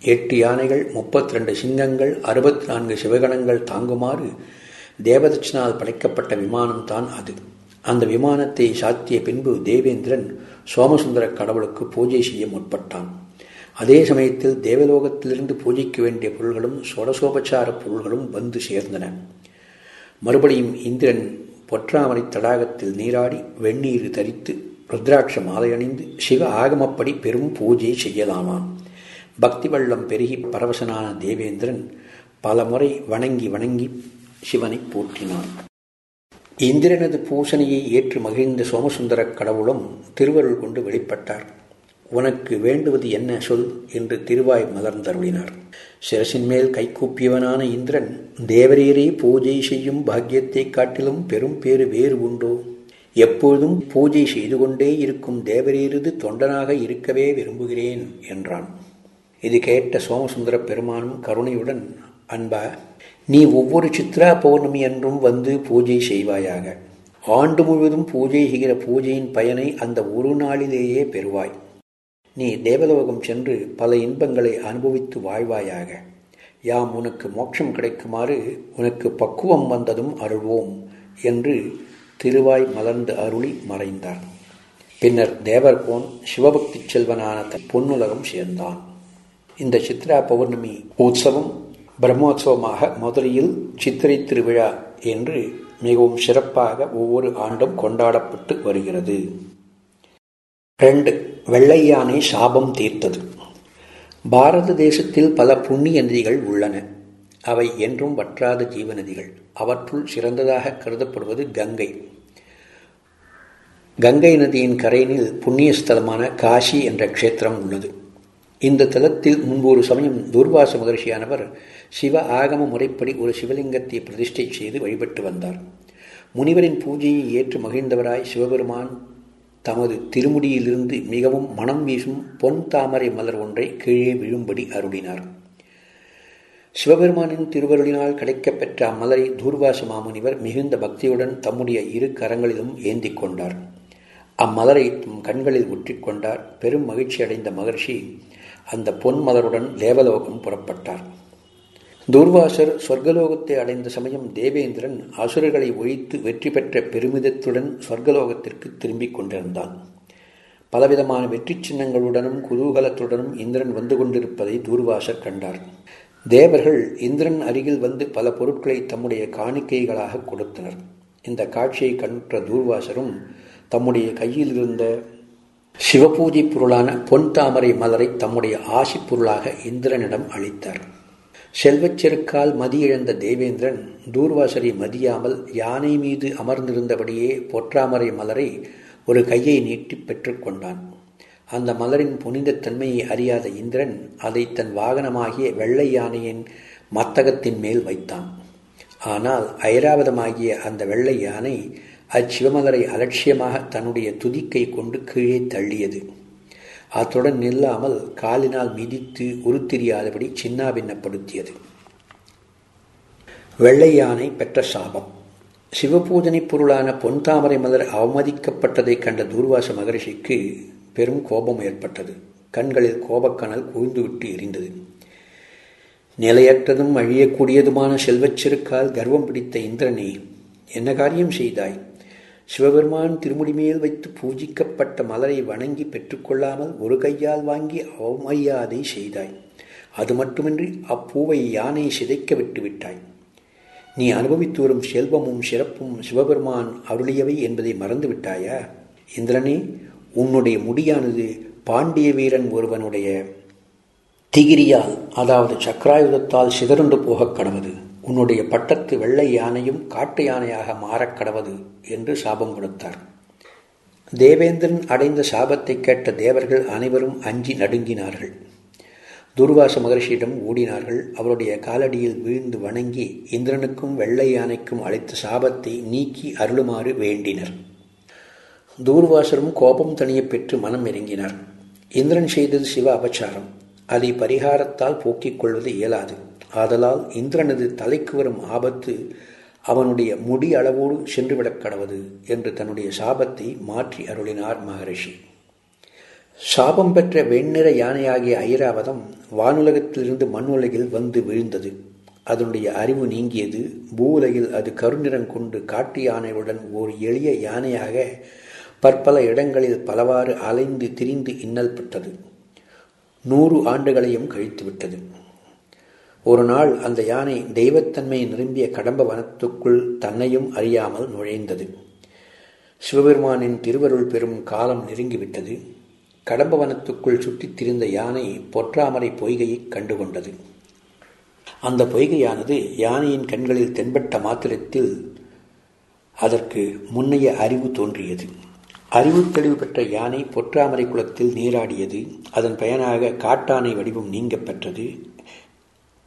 எட்டு யானைகள் முப்பத்தி ரெண்டு சிங்கங்கள் அறுபத்தி நான்கு சிவகணங்கள் தாங்குமாறு தேவதட்சினால் படைக்கப்பட்ட விமானம்தான் அது. அந்த விமானத்தை சாத்திய பின்பு தேவேந்திரன் சோமசுந்தர கடவுளுக்கு பூஜை செய்ய முற்பட்டான். அதே சமயத்தில் தேவலோகத்திலிருந்து பூஜைக்க வேண்டிய பொருள்களும் சோடசோபச்சார பொருள்களும் வந்து சேர்ந்தன. மறுபடியும் இந்திரன் பொற்றாமரை தடாகத்தில் நீராடி வெந்நீர் தரித்து ருத்ராட்ச மாலை அணிந்து சிவ ஆகமப்படி பெரும் பூஜை செய்யலாமாம் பக்தி வள்ளம் பெருகி பரவசனான தேவேந்திரன் பல முறை வணங்கி வணங்கி சிவனை போற்றினான். இந்திரனது பூசணையை ஏற்று மகிழ்ந்த சோமசுந்தர கடவுளும் திருவருள் கொண்டு வெளிப்பட்டார். உனக்கு வேண்டுவது என்ன சொல்? என்று திருவாய் மலர்ந்தருளினார். சிரசின் மேல் கைகூப்பியவனான இந்திரன் தேவரீரே பூஜை செய்யும் பாக்கியத்தைக் காட்டிலும் பெரும் பேறு வேறு உண்டோ? எப்பொழுதும் பூஜை செய்து கொண்டே இருக்கும் தேவரீரது தொண்டனாக இருக்கவே விரும்புகிறேன் என்றான். இது கேட்ட சோமசுந்தர பெருமானும் கருணையுடன் அன்பா நீ ஒவ்வொரு சித்ரா பௌர்ணமி என்றும் வந்து பூஜை செய்வாயாக. ஆண்டு முழுவதும் பூஜை செய்கிற பூஜையின் பயனை அந்த ஒரு நாளிலேயே பெறுவாய். நீ தேவலோகம் சென்று பல இன்பங்களை அனுபவித்து வாழ்வாயாக. யாம் உனக்கு மோட்சம் கிடைக்குமாறு உனக்கு பக்குவம் வந்ததும் அருள்வோம் என்று திருவாய் மலர்ந்து அருளி மறைந்தார். பின்னர் தேவர்கோன் சிவபக்தி செல்வனான பொன்னுலகம் சேர்ந்தான். இந்த சித்ரா பௌர்ணமி உற்சவம் பிரம்மோற்சவமாக மதுரையில் சித்திரை திருவிழா என்று மிகவும் சிறப்பாக ஒவ்வொரு ஆண்டும் கொண்டாடப்பட்டு வருகிறது. ரெண்டு வெள்ளையானை சாபம் தீர்த்தது. பாரத தேசத்தில் பல புண்ணிய நதிகள் உள்ளன. அவை என்றும் வற்றாத ஜீவநதிகள். அவற்றுள் சிறந்ததாக கருதப்படுவது கங்கை. கங்கை நதியின் கரையினில் புண்ணிய ஸ்தலமான காஷி என்ற க்ஷேத்திரம் உள்ளது. இந்த தலத்தில் முன்பொரு சமயம் துர்வாச மகர்ஷியானவர் சிவ ஆகம முறைப்படி ஒரு சிவலிங்கத்தை பிரதிஷ்டை செய்து வழிபட்டு வந்தார். முனிவரின் பூஜையை ஏற்று மகிழ்ந்தவராய் சிவபெருமான் தமது திருமுடியிலிருந்து மிகவும் மனம் வீசும் பொன் தாமரை மலர் ஒன்றை கீழே விழும்படி அருளினார். சிவபெருமானின் திருவருளினால் கிடைக்கப்பெற்ற அம்மலரை தூர்வாச மாமுனிவர் மிகுந்த பக்தியுடன் தம்முடைய இரு கரங்களிலும் ஏந்தி கொண்டார். அம்மலரை தம் கண்களில் ஒற்றிக்கொண்டார் பெரும் மகிழ்ச்சி அடைந்த மகர்ஷி அந்த பொன் மலருடன் தேவலோகம் புறப்பட்டார். துர்வாசர் சொர்க்கலோகத்தை அடைந்த சமயம் தேவேந்திரன் அசுரர்களை ஒழித்து வெற்றி பெற்ற பெருமிதத்துடன் சொர்க்கலோகத்திற்கு திரும்பிக் கொண்டிருந்தான். பலவிதமான வெற்றி சின்னங்களுடனும் குதூகலத்துடனும் இந்திரன் வந்து கொண்டிருப்பதை தூர்வாசர் கண்டார். தேவர்கள் இந்திரன் அருகில் வந்து பல பொருட்களை தம்முடைய காணிக்கைகளாக கொடுத்தனர். இந்த காட்சியை கண்ணுற்ற தூர்வாசரும் தம்முடைய கையில் இருந்த சிவபூஜை பொருளான பொன் தாமரை மலரை தம்முடைய ஆசி பொருளாக இந்திரனிடம் அளித்தார். செல்வச் செருக்கால் மதியிழந்த தேவேந்திரன் தூர்வாசரை மதியாமல் யானை மீது அமர்ந்திருந்தபடியே பொற்றாமரை மலரை ஒரு கையை நீட்டி பெற்றுக்கொண்டான் அந்த மலரின் புனிதத்தன்மையை அறியாத இந்திரன் அதை தன் வாகனமாகிய வெள்ளை யானையின் மத்தகத்தின் மேல் வைத்தான். ஆனால் ஐராவதமாகிய அந்த வெள்ளை யானை அச்சிவமலரை அலட்சியமாக தன்னுடைய துதிக்கை கொண்டு கீழே தள்ளியது. அத்துடன் நில்லாமல் காலினால் மிதித்து உருத்தெரியாதபடி சின்னாபின்னப்படுத்தியது வெள்ளை யானை பெற்ற சாபம். சிவபூஜனை பொருளான பொன் தாமரை மலர் அவமதிக்கப்பட்டதைக் கண்ட தூர்வாச மகரிஷிக்கு பெரும் கோபம் ஏற்பட்டது. கண்களில் கோபக்கணல் கூழ்ந்துவிட்டு எரிந்தது. நிலையற்றதும் அழியக்கூடியதுமான செல்வச் செருக்கால் கர்வம் பிடித்த இந்திரனே என்ன காரியம் செய்தாய்? சிவபெருமான் திருமுடி மேல் வைத்து பூஜிக்கப்பட்ட மலரை வணங்கி பெற்றுக்கொள்ளாமல் ஒரு கையால் வாங்கி அவமரியாதை செய்தாய். அது மட்டுமின்றி அப்பூவை யானை சிதைக்க விட்டு விட்டாய். நீ அனுபவித்து வரும் செல்வமும் சிறப்பும் சிவபெருமான் அருளியவை என்பதை மறந்து விட்டாயா? இந்திரனே உன்னுடைய முடியானது பாண்டிய வீரன் ஒருவனுடைய திகிரியால் அதாவது சக்கராயுதத்தால் சிதறுண்டு போகக் கடவுது. உன்னுடைய பட்டத்து வெள்ளை யானையும் காட்டு யானையாக மாறக் கடவது என்று சாபம் கொடுத்தார். தேவேந்திரன் அடைந்த சாபத்தை கேட்ட தேவர்கள் அனைவரும் அஞ்சி நடுங்கினார்கள். துர்வாச மகர்ஷியிடம் ஓடினார்கள். அவருடைய காலடியில் வீழ்ந்து வணங்கி இந்திரனுக்கும் வெள்ளை யானைக்கும் அழைத்த சாபத்தை நீக்கி அருளுமாறு வேண்டினர். தூர்வாசரும் கோபம் தணிய பெற்று மனம் இறங்கினார். இந்திரன் செய்தது சிவ அபச்சாரம். அதை பரிகாரத்தால் போக்கிக் கொள்வது இயலாது. ஆதலால் இந்திரனது தலைக்கு வரும் ஆபத்து அவனுடைய முடி அளவோடு சென்றுவிடக் கடவது என்று தன்னுடைய சாபத்தை மாற்றி அருளினார் மகரிஷி. சாபம் பெற்ற வெண்ணிற யானையாகிய ஐராவதம் வானுலகத்திலிருந்து மண்ணுலகில் வந்து விழுந்தது. அதனுடைய அறிவு நீங்கியது. பூவுலகில் அது கருநிறம் கொண்டு காட்டு யானையுடன் ஓர் எளிய யானையாக பற்பல இடங்களில் பலவாறு அலைந்து திரிந்து இன்னல் பெற்றது. நூறு ஆண்டுகளையும் கழித்துவிட்டது. ஒரு நாள் அந்த யானை தெய்வத்தன்மை நிரம்பிய கடம்ப வனத்துக்குள் தன்னையும் அறியாமல் நுழைந்தது. சிவபெருமானின் திருவருள் பெறும் காலம் நெருங்கிவிட்டது. கடம்ப வனத்துக்குள் சுற்றித் திரிந்த யானை பொற்றாமரை பொய்கையை கண்டுகொண்டது. அந்த பொய்கையானது யானையின் கண்களில் தென்பட்ட மாத்திரத்தில் அதற்கு முன்னைய அறிவு தோன்றியது. அறிவு தெளிவு பெற்ற யானை பொற்றாமரை குளத்தில் நீராடியது. அதன் பயனாக காட்டானை வடிவம் நீங்க பெற்றது.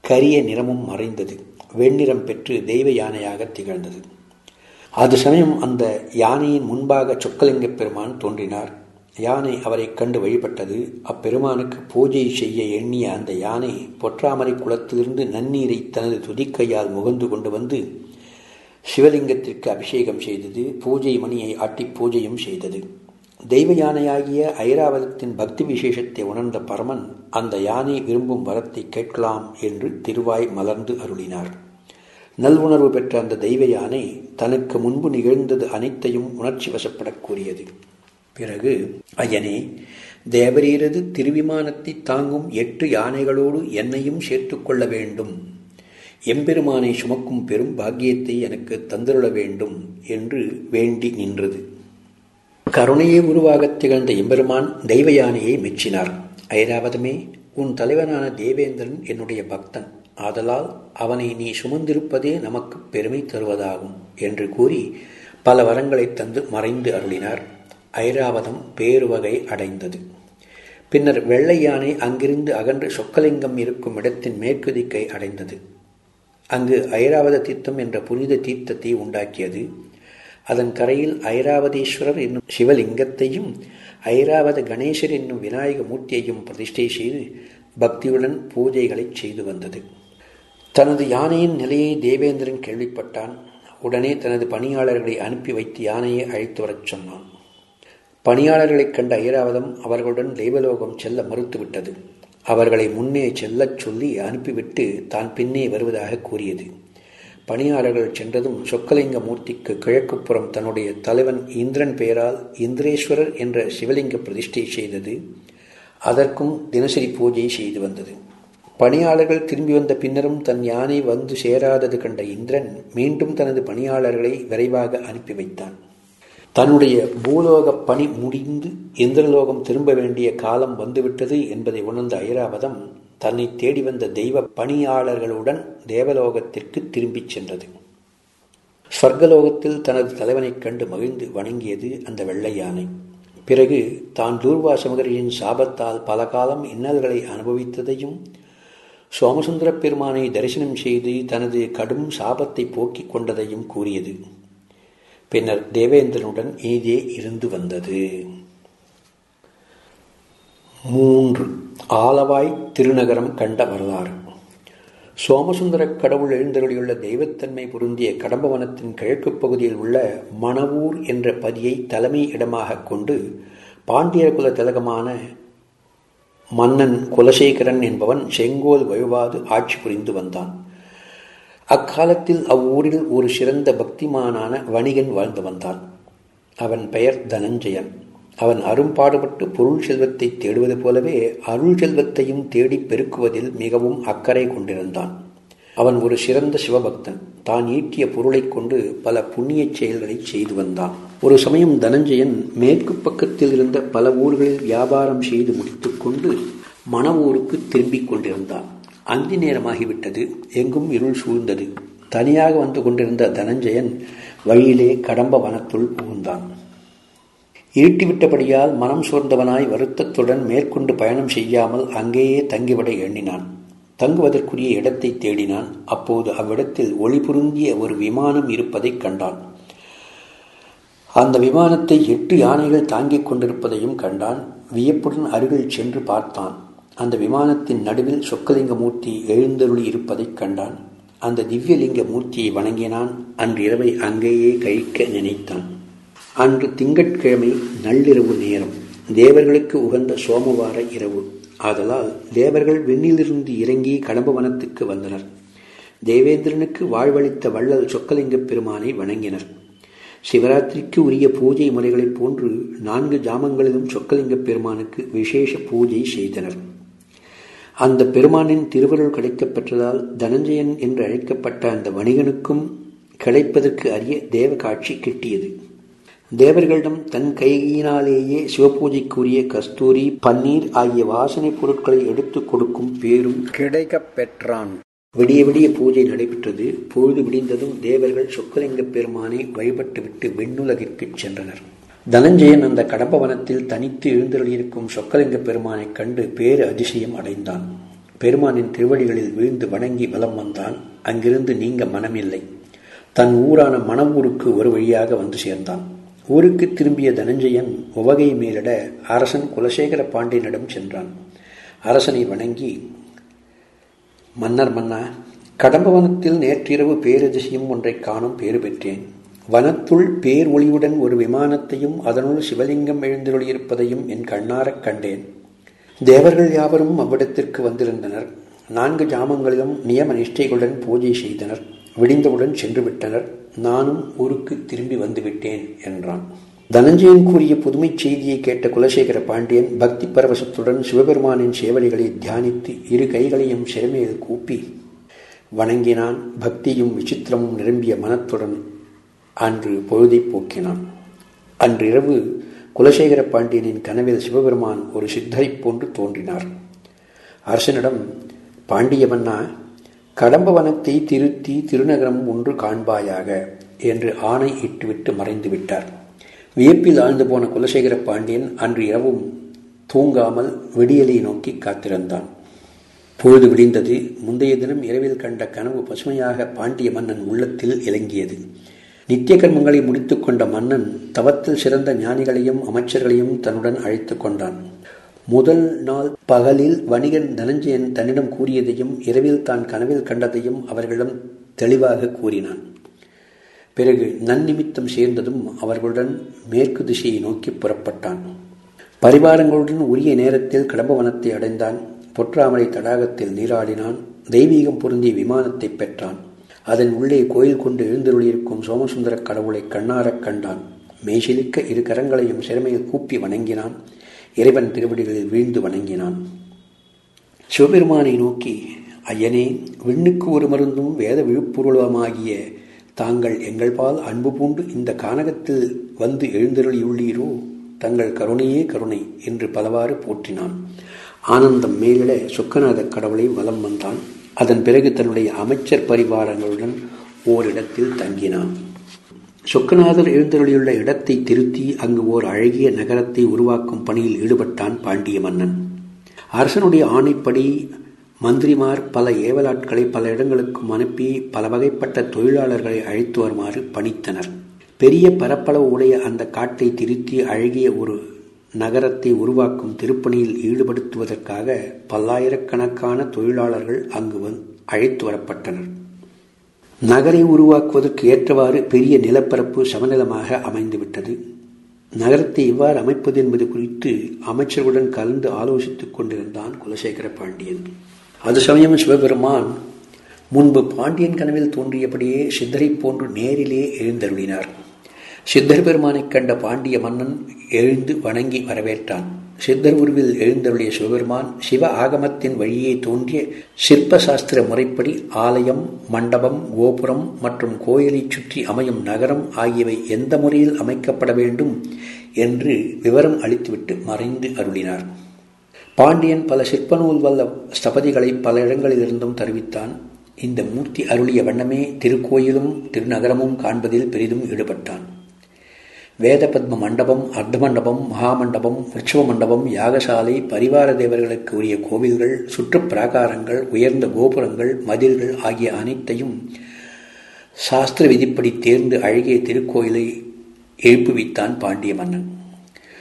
கரிய நிறமும் மறைந்தது. வெண்ணிறம் பெற்று தெய்வ யானையாக திகழ்ந்தது. அது சமயம் அந்த யானையின் முன்பாக சொக்கலிங்க பெருமான் தோன்றினார். யானை அவரை கண்டு வழிபட்டது. அப்பெருமானுக்கு பூஜை செய்ய எண்ணிய அந்த யானை பொற்றாமரை குளத்திலிருந்து நன்னீரை தனது துதிக்கையால் முகந்து கொண்டு வந்து சிவலிங்கத்திற்கு அபிஷேகம் செய்தது. பூஜை மணியை ஆட்டி பூஜையும் செய்தது. தெய்வ யானையாகிய ஐராவதத்தின் பக்தி விசேஷத்தை உணர்ந்த பரமன் அந்த யானை விரும்பும் வரத்தை கேட்கலாம் என்று திருவாய் மலர்ந்து அருளினார். நல்வுணர்வு பெற்ற அந்த தெய்வ யானை தனக்கு முன்பு நிகழ்ந்தது அனைத்தையும் உணர்ச்சி வசப்படக் கூறியது பிறகு ஐயனே தேவரீரது திருவிமானத்தை தாங்கும் எட்டு யானைகளோடு என்னையும் சேர்த்து கொள்ள வேண்டும். எம்பெருமானை சுமக்கும் பெரும் பாக்கியத்தை எனக்கு தந்திருள வேண்டும் என்று வேண்டி நின்றது. கருணையே உருவாகத் திகழ்ந்த எம்பெருமான் தெய்வ யானையை மெச்சினார். ஐராவதமே உன் தலைவனான தேவேந்திரன் என்னுடைய பக்தன். ஆதலால் அவனை நீ சுமந்திருப்பதே நமக்கு பெருமை தருவதாகும் என்று கூறி பல வரங்களை தந்து மறைந்து அருளினார். ஐராவதம் பேருவகை அடைந்தது. பின்னர் வெள்ளை யானை அங்கிருந்து அகன்று சொக்கலிங்கம் இருக்கும் இடத்தின் மேற்கு திக்கை அடைந்தது. அங்கு ஐராவத தீர்த்தம் என்ற புனித தீர்த்தத்தை உண்டாக்கியது. அதன் கரையில் ஐராவதீஸ்வரர் என்னும் சிவலிங்கத்தையும் ஐராவத கணேசர் என்னும் விநாயக மூர்த்தியையும் பிரதிஷ்டை செய்து பக்தியுடன் பூஜைகளை செய்து வந்தது. தனது யானையின் நிலையை தேவேந்திரன் கேள்விப்பட்டான். உடனே தனது பணியாளர்களை அனுப்பி வைத்து யானையை அழைத்து வரச் சொன்னான். பணியாளர்களைக் கண்ட ஐராவதம் அவர்களுடன் தெய்வலோகம் செல்ல மறுத்துவிட்டது. அவர்களை முன்னே செல்லச் சொல்லி அனுப்பிவிட்டு தான் பின்னே வருவதாக கூறியது. பணியாளர்கள் சென்றதும் சொக்கலிங்க மூர்த்திக்கு கிழக்குப்புறம் தன்னுடைய தலைவன் இந்திரன் பெயரால் இந்திரேஸ்வரர் என்ற சிவலிங்க பிரதிஷ்டை செய்தது. அதற்கும் தினசரி பூஜை செய்து வந்தது. பணியாளர்கள் திரும்பி வந்த பின்னரும் தன் யானை வந்து சேராதது கண்ட இந்திரன் மீண்டும் தனது பணியாளர்களை விரைவாக அனுப்பி வைத்தான். தன்னுடைய பூலோக பணி முடிந்து இந்திரலோகம் திரும்ப வேண்டிய காலம் வந்துவிட்டது என்பதை உணர்ந்த ஐராவதம் தன்னை தேடி வந்த தெய்வ பணியாளர்களுடன் தேவலோகத்திற்கு திரும்பிச் சென்றது. ஸ்வர்கலோகத்தில் தனது தலைவனைக் கண்டு மகிழ்ந்து வணங்கியது அந்த வெள்ளை யானை. பிறகு தான் தூர்வா சமகரியின் சாபத்தால் பல காலம் இன்னல்களை அனுபவித்ததையும் சோமசுந்தர பெருமானை தரிசனம் செய்து தனது கடும் சாபத்தை போக்கிக் கொண்டதையும் கூறியது. பின்னர் தேவேந்திரனுடன் இனிதே இருந்து வந்தது. மூன்று ஆலவாய் திருநகரம் கண்ட வரலாறு. சோமசுந்தர கடவுள் எழுந்தருளியுள்ள தெய்வத்தன்மை பொருந்திய கடம்பவனத்தின் கிழக்குப் பகுதியில் உள்ள மணவூர் என்ற பதியை தலைமை இடமாக கொண்டு பாண்டியர் குல திலகமான மன்னன் குலசேகரன் என்பவன் செங்கோல் வழுவாது ஆட்சி புரிந்து வந்தான். அக்காலத்தில் அவ்வூரில் ஒரு சிறந்த பக்திமானான வணிகன் வாழ்ந்து வந்தான். அவன் பெயர் தனஞ்சயன். அவன் அரும்பாடுபட்டு பொருள் செல்வத்தை தேடுவது போலவே அருள் செல்வத்தையும் தேடி பெருக்குவதில் மிகவும் அக்கறை கொண்டிருந்தான். அவன் ஒரு சிறந்த சிவபக்தன். தான் ஈட்டிய பொருளைக் கொண்டு பல புண்ணிய செயல்களை செய்து வந்தான். ஒரு சமயம் தனஞ்சயன் மேற்கு பக்கத்தில் இருந்த பல ஊர்களில் வியாபாரம் செய்து முடித்துக்கொண்டு மண ஊருக்கு திரும்பிக் கொண்டிருந்தான். அந்தி நேரமாகிவிட்டது. எங்கும் இருள் சூழ்ந்தது. தனியாக வந்து கொண்டிருந்த தனஞ்சயன் வழியிலே கடம்ப வனத்துள் புகுந்தான். இருட்டிவிட்டபடியால் மனம் சோர்ந்தவனாய் வருத்தத்துடன் மேற்கொண்டு பயணம் செய்யாமல் அங்கேயே தங்கிவிட எண்ணினான். தங்குவதற்குரிய இடத்தை தேடினான். அப்போது அவ்விடத்தில் ஒளிபுருங்கிய ஒரு விமானம் இருப்பதைக் கண்டான். அந்த விமானத்தை எட்டு யானைகள் தாங்கிக் கொண்டிருப்பதையும் கண்டான். வியப்புடன் அருகில் சென்று பார்த்தான். அந்த விமானத்தின் நடுவில் சொக்கலிங்க மூர்த்தி எழுந்தருளி இருப்பதைக் கண்டான். அந்த திவ்யலிங்க மூர்த்தியை வணங்கினான் அன்றிரவை அங்கேயே கழிக்க நினைத்தான். அன்று திங்கட்கிழமை நள்ளிரவு நேரம். தேவர்களுக்கு உகந்த சோமவார இரவு. ஆதலால் தேவர்கள் விண்ணிலிருந்து இறங்கி கடம்பவனத்துக்கு வந்தனர். தேவேந்திரனுக்கு வாழ்வளித்த வள்ளல் சொக்கலிங்கப் பெருமானை வணங்கினர். சிவராத்திரிக்கு உரிய பூஜை முறைகளைப் போன்று நான்கு ஜாமங்களிலும் சொக்கலிங்கப் பெருமானுக்கு விசேஷ பூஜை செய்தனர். அந்த பெருமானின் திருவருள் கிடைக்கப் பெற்றதால் தனஞ்சயன் என்று அழைக்கப்பட்ட அந்த வணிகனுக்கும் கிடைப்பதற்கு அரிய தேவ காட்சி கிட்டியது. தேவர்களிடம் தன் கையினாலேயே சிவபூஜைக்குரிய கஸ்தூரி பன்னீர் ஆகிய வாசனை பொருட்களை எடுத்துக் கொடுக்கும் பேரும் கிடைக்கப் பெற்றான். விடிய விடிய பூஜை நடைபெற்றது. பொழுது விடிந்ததும் தேவர்கள் சொக்கலிங்க பெருமானை வழிபட்டுவிட்டு விண்ணுலகிற்கு சென்றனர். தனஞ்சயன் அந்த கடம்பவனத்தில் தனித்து எழுந்தருளியிருக்கும் சொக்கலிங்க பெருமானைக் கண்டு பேரு அதிசயம் அடைந்தான். பெருமானின் திருவடிகளில் வீழ்ந்து வணங்கி வலம் வந்தான் அங்கிருந்து நீங்க மனமில்லை. தன் ஊரான மணவூருக்கு ஒரு வழியாக வந்து சேர்ந்தான். ஊருக்கு திரும்பிய தனஞ்சயன் உவகை மேலிட அரசன் குலசேகர பாண்டியனிடம் சென்றான். அரசனை வணங்கி மன்னர் மன்னா கடம்பவனத்தில் நேற்றிரவு பேரதிசயம் ஒன்றை காணும் பேறு பெற்றேன். வனத்துள் பேர் ஒளியுடன் ஒரு விமானத்தையும் அதனுள் சிவலிங்கம் எழுந்தருளியிருப்பதையும் என் கண்ணாரக் கண்டேன். தேவர்கள் யாவரும் அவ்விடத்திற்கு வந்திருந்தனர். நான்கு ஜாமங்களிலும் நியம நிஷ்டைகளுடன் பூஜை செய்தனர். விடிந்தவுடன் சென்று விட்டனர் நானும் ஊருக்கு திரும்பி வந்துவிட்டேன் என்றான். தனஞ்சயன் கூறிய புதுமைச் செய்தியை கேட்ட குலசேகர பாண்டியன் பக்தி பரவசத்துடன் சிவபெருமானின் சேவடிகளை தியானித்து இரு கைகளையும் சிறமையில் கூப்பி வணங்கினான். பக்தியும் விசித்திரமும் நிரம்பிய மனத்துடன் அன்று பொழுதை போக்கினான். அன்றிரவு குலசேகர பாண்டியனின் கனவில் சிவபெருமான் ஒரு சித்தரைப் போன்று தோன்றினார். அரசனிடம் பாண்டியவண்ணா கடம்பவனத்தை திருத்தி திருநகரம் ஒன்று காண்பாயாக என்று ஆணை இட்டுவிட்டு மறைந்து விட்டார் வியப்பில் ஆழ்ந்து போன குலசேகர பாண்டியன் அன்று இரவும் தூங்காமல் விடியலை நோக்கி காத்திருந்தான். பொழுது விடிந்தது. முந்தைய தினம் இரவில் கண்ட கனவு பசுமையாக பாண்டிய மன்னன் உள்ளத்தில் இலங்கியது. நித்திய கர்மங்களை முடித்துக் கொண்ட மன்னன் தவத்தில் சிறந்த ஞானிகளையும் அமைச்சர்களையும் தன்னுடன் அழைத்துக் கொண்டான். முதல் நாள் பகலில் வணிகன் தனஞ்சயன் தன்னிடம் கூறியதையும் இரவில் தான் கனவில் கண்டதையும் அவர்களிடம் தெளிவாக கூறினான். பிறகு நன்னிமித்தம் சேர்ந்ததும் அவர்களுடன் மேற்கு திசையை நோக்கி புறப்பட்டான். பரிவாரங்களுடன் உரிய நேரத்தில் கடம்பவனத்தை அடைந்தான். பொற்றாமலை தடாகத்தில் நீராடினான். தெய்வீகம் பொருந்திய விமானத்தை பெற்றான். அதன் உள்ளே கோயில் கொண்டு எழுந்தருளியிருக்கும் சோமசுந்தர கடவுளை கண்ணாரக் கண்டான். மெய்சிலிக்க இரு கரங்களையும் சிறமையில் கூப்பி வணங்கினான். இறைவன் திருவடிகளில் வீழ்ந்து வணங்கினான். சிவபெருமானை நோக்கி ஐயனே விண்ணுக்கு ஒரு மருந்தும் வேத விழுப்புருளமாகிய தாங்கள் எங்கள் பால் அன்பு பூண்டு இந்த கானகத்தில் வந்து எழுந்தருளியுள்ளீரோ தங்கள் கருணையே கருணை என்று பலவாறு போற்றினான். ஆனந்தம் மேலிட சுக்கநாத கடவுளை வலம் வந்தான். அதன் பிறகு தன்னுடைய அமைச்சர் பரிவாரங்களுடன் ஓரிடத்தில் தங்கினான். சொக்கநாதர் எழுந்தருளியுள்ள இடத்தை திருத்தி அங்கு ஓர் அழகிய நகரத்தை உருவாக்கும் பணியில் ஈடுபட்டான் பாண்டிய மன்னன். அரசனுடைய ஆணைப்படி மந்திரிமார் பல ஏவலாட்களை பல இடங்களுக்கும் அனுப்பி பல வகைப்பட்ட தொழிலாளர்களை அழைத்து வருமாறு பணித்தனர். பெரிய பரப்பளவு உடைய அந்த காட்டை திருத்தி அழகிய ஒரு நகரத்தை உருவாக்கும் திருப்பணியில் ஈடுபடுத்துவதற்காக பல்லாயிரக்கணக்கான தொழிலாளர்கள் அங்கு அழைத்து வரப்பட்டனர். நகரை உருவாக்குவதற்கு ஏற்றவாறு பெரிய நிலப்பரப்பு சமநிலமாக அமைந்துவிட்டது. நகரத்தை இவ்வாறு அமைப்பது என்பது குறித்து அமைச்சர்களுடன் கலந்து ஆலோசித்துக் கொண்டிருந்தான் குலசேகர பாண்டியன். அது சமயம் சிவபெருமான் முன்பு பாண்டியன் கனவில் தோன்றியபடியே சித்தரை போன்று நேரிலே எழுந்தருளினார். சித்தர் பெருமானைக் கண்ட பாண்டிய மன்னன் எழுந்து வணங்கி வரவேற்றான். சித்தர் உருவில் எழுந்தருளிய சிவபெருமான் சிவ ஆகமத்தின் வழியே தோன்றிய சிற்ப சாஸ்திர முறைப்படி ஆலயம் மண்டபம் கோபுரம் மற்றும் கோயிலைச் சுற்றி அமையும் நகரம் ஆகியவை எந்த முறையில் அமைக்கப்பட வேண்டும் என்று விவரம் அளித்துவிட்டு மறைந்து அருளினார். பாண்டியன் பல சிற்பநூல் வல்ல ஸ்தபதிகளை பல இடங்களிலிருந்தும் தருவித்தான். இந்த மூர்த்தி அருளிய வண்ணமே திருக்கோயிலும் திருநகரமும் காண்பதில் பெரிதும் ஈடுபட்டான். வேதபத்ம மண்டபம் அர்த்தமண்டபம் மகாமண்டபம் உற்சவ மண்டபம் யாகசாலை பரிவார தேவர்களுக்கு உரிய கோவில்கள் சுற்றுப் பிராகாரங்கள் உயர்ந்த கோபுரங்கள் மதில்கள் ஆகிய அனைத்தையும் சாஸ்திர விதிப்படி தேர்ந்து அழகிய திருக்கோயிலை எழுப்புவித்தான் பாண்டிய மன்னன்.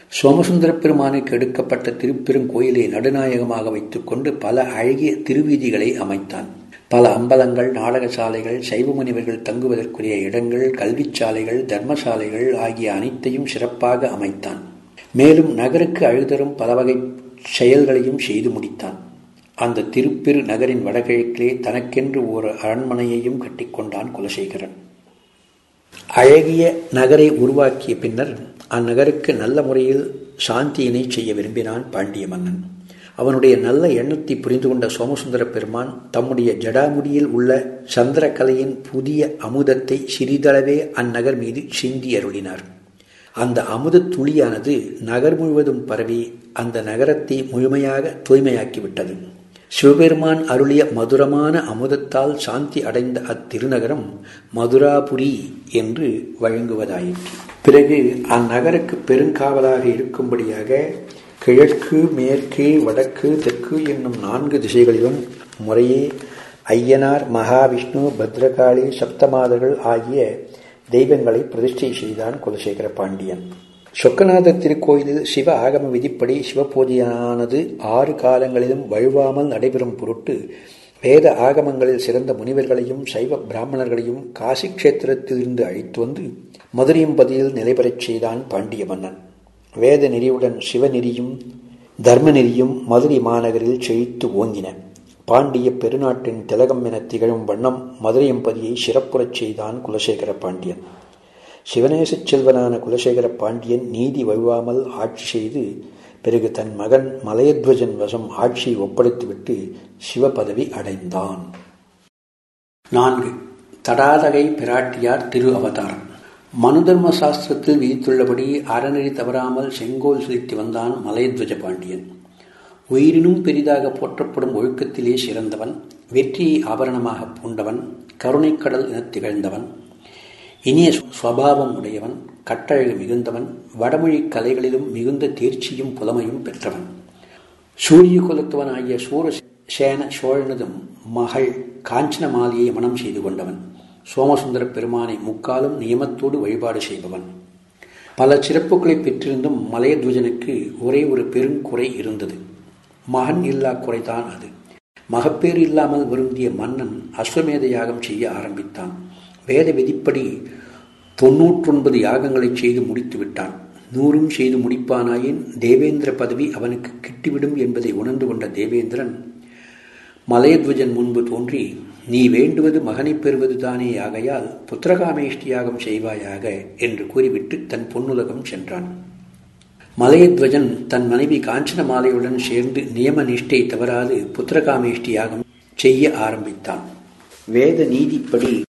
சோமசுந்தர பெருமானுக்கு எடுக்கப்பட்ட திருப்பெருங்கோயிலை நடுநாயகமாக வைத்துக்கொண்டு பல அழகிய திருவீதிகளை அமைத்தான். பல அம்பலங்கள் நாடகசாலைகள் சைவ முனிவர்கள் தங்குவதற்குரிய இடங்கள் கல்விச்சாலைகள் தர்மசாலைகள் ஆகிய அனைத்தையும் சிறப்பாக அமைத்தான். மேலும் நகருக்கு அழுதரும் பல வகை செயல்களையும் செய்து முடித்தான். அந்த திருப்பெரு நகரின் வடகிழக்கிலே தனக்கென்று ஒரு அரண்மனையையும் கட்டிக்கொண்டான் குலசேகரன். அழகிய நகரை உருவாக்கிய பின்னர் அந்நகருக்கு நல்ல முறையில் சாந்தியினை செய்ய விரும்பினான் பாண்டிய மன்னன் அவனுடைய நல்ல எண்ணத்தை புரிந்து கொண்ட சோமசுந்தர பெருமான் தம்முடைய ஜடாமுடியில் உள்ள சந்திரகலையின் புதிய அமுதத்தை சிறிதளவே அந்நகர் மீது சிந்தி அருளினார். அந்த அமுத துளியானது நகர் முழுவதும் பரவி அந்த நகரத்தை முழுமையாக தூய்மையாக்கிவிட்டது. சிவபெருமான் அருளிய மதுரமான அமுதத்தால் சாந்தி அடைந்த அத்திருநகரம் மதுராபுரி என்று வழங்குவதாயிற்று. பிறகு அந்நகருக்கு பெருங்காவலாக இருக்கும்படியாக கிழக்கு மேற்கு வடக்கு தெற்கு என்னும் நான்கு திசைகளிலும் முறையே ஐயனார் மகாவிஷ்ணு பத்ரகாளி சப்தமாதர்கள் ஆகிய தெய்வங்களை பிரதிஷ்டை செய்தான் குலசேகர பாண்டியன். சொக்கநாத திருக்கோயிலில் சிவ ஆகம விதிப்படி சிவபூஜையானது ஆறு காலங்களிலும் வழுவாமல் நடைபெறும் பொருட்டு வேத ஆகமங்களில் சிறந்த முனிவர்களையும் சைவ பிராமணர்களையும் காசி கஷேத்திரத்திலிருந்து அழைத்து வந்து மதுரையம்பதியில் நிலைபெறச் செய்தான் பாண்டிய மன்னன். வேத நெறியுடன் சிவநெறியும் தர்ம நெறியும் மதுரை மாநகரில் செழித்து ஓங்கின. பாண்டிய பெருநாட்டின் திலகம் என திகழும் வண்ணம் மதுரையம்பதியை சிறப்புறச் செய்தான் குலசேகர பாண்டியன். சிவநேசச் செல்வனான குலசேகர பாண்டியன் நீதி வழுவாமல் ஆட்சி செய்து பிறகு தன் மகன் மலையத்வஜன் வசம் ஆட்சியை ஒப்படைத்துவிட்டு சிவபதவி அடைந்தான். நான்கு. தடாதகை பிராட்டியார் திரு அவதாரம். மனுதர்ம சாஸ்திரத்தில் விதித்துள்ளபடி அறநெறி தவறாமல் செங்கோல் செலுத்தி வந்தான் மலையத்வஜ பாண்டியன் உயிரினும் பெரிதாக போற்றப்படும் ஒழுக்கத்திலே சிறந்தவன் வெற்றியை ஆபரணமாக பூண்டவன் கருணைக்கடல் என திகழ்ந்தவன் இனிய சுவாவம் உடையவன் கட்டழகு மிகுந்தவன் வடமொழி கலைகளிலும் மிகுந்த தேர்ச்சியும் புலமையும் பெற்றவன். சூரிய குலத்துவனாகிய சூரசேன சோழனதும் மகள் காஞ்சன மாலையை மனம் செய்து கொண்டவன். சோமசுந்தர பெருமானை முக்காலும் நியமத்தோடு வழிபாடு செய்பவன். பல சிறப்புகளை பெற்றிருந்தும் மலையத்வஜனுக்கு ஒரே ஒரு பெருங்குறை இருந்தது. மகன் இல்லா குறைதான் அது. மகப்பேறு இல்லாமல் வருந்திய மன்னன் அஸ்வமேத யாகம் செய்ய ஆரம்பித்தான். வேத விதிப்படி தொன்னூற்றொன்பது யாகங்களை செய்து முடித்து விட்டான். நூறும் செய்து முடிப்பானாயின் தேவேந்திர பதவி அவனுக்கு கிட்டிவிடும் என்பதை உணர்ந்து கொண்ட தேவேந்திரன் மலையத்வஜன் முன்பு தோன்றி நீ வேண்டுவது மகனைப் பெறுவது தானே ஆகையால் புத்திரகாமேஷ்டி யாகம் செய்வாயாக என்று கூறிவிட்டு தன் பொன்னுலகம் சென்றான். மலையத்வஜன் தன் மனைவி காஞ்சன மாலையுடன் சேர்ந்து நியம நிஷ்டை தவறாது புத்திரகாமேஷ்டி யாகம் செய்ய ஆரம்பித்தான். வேத நீதிப்படி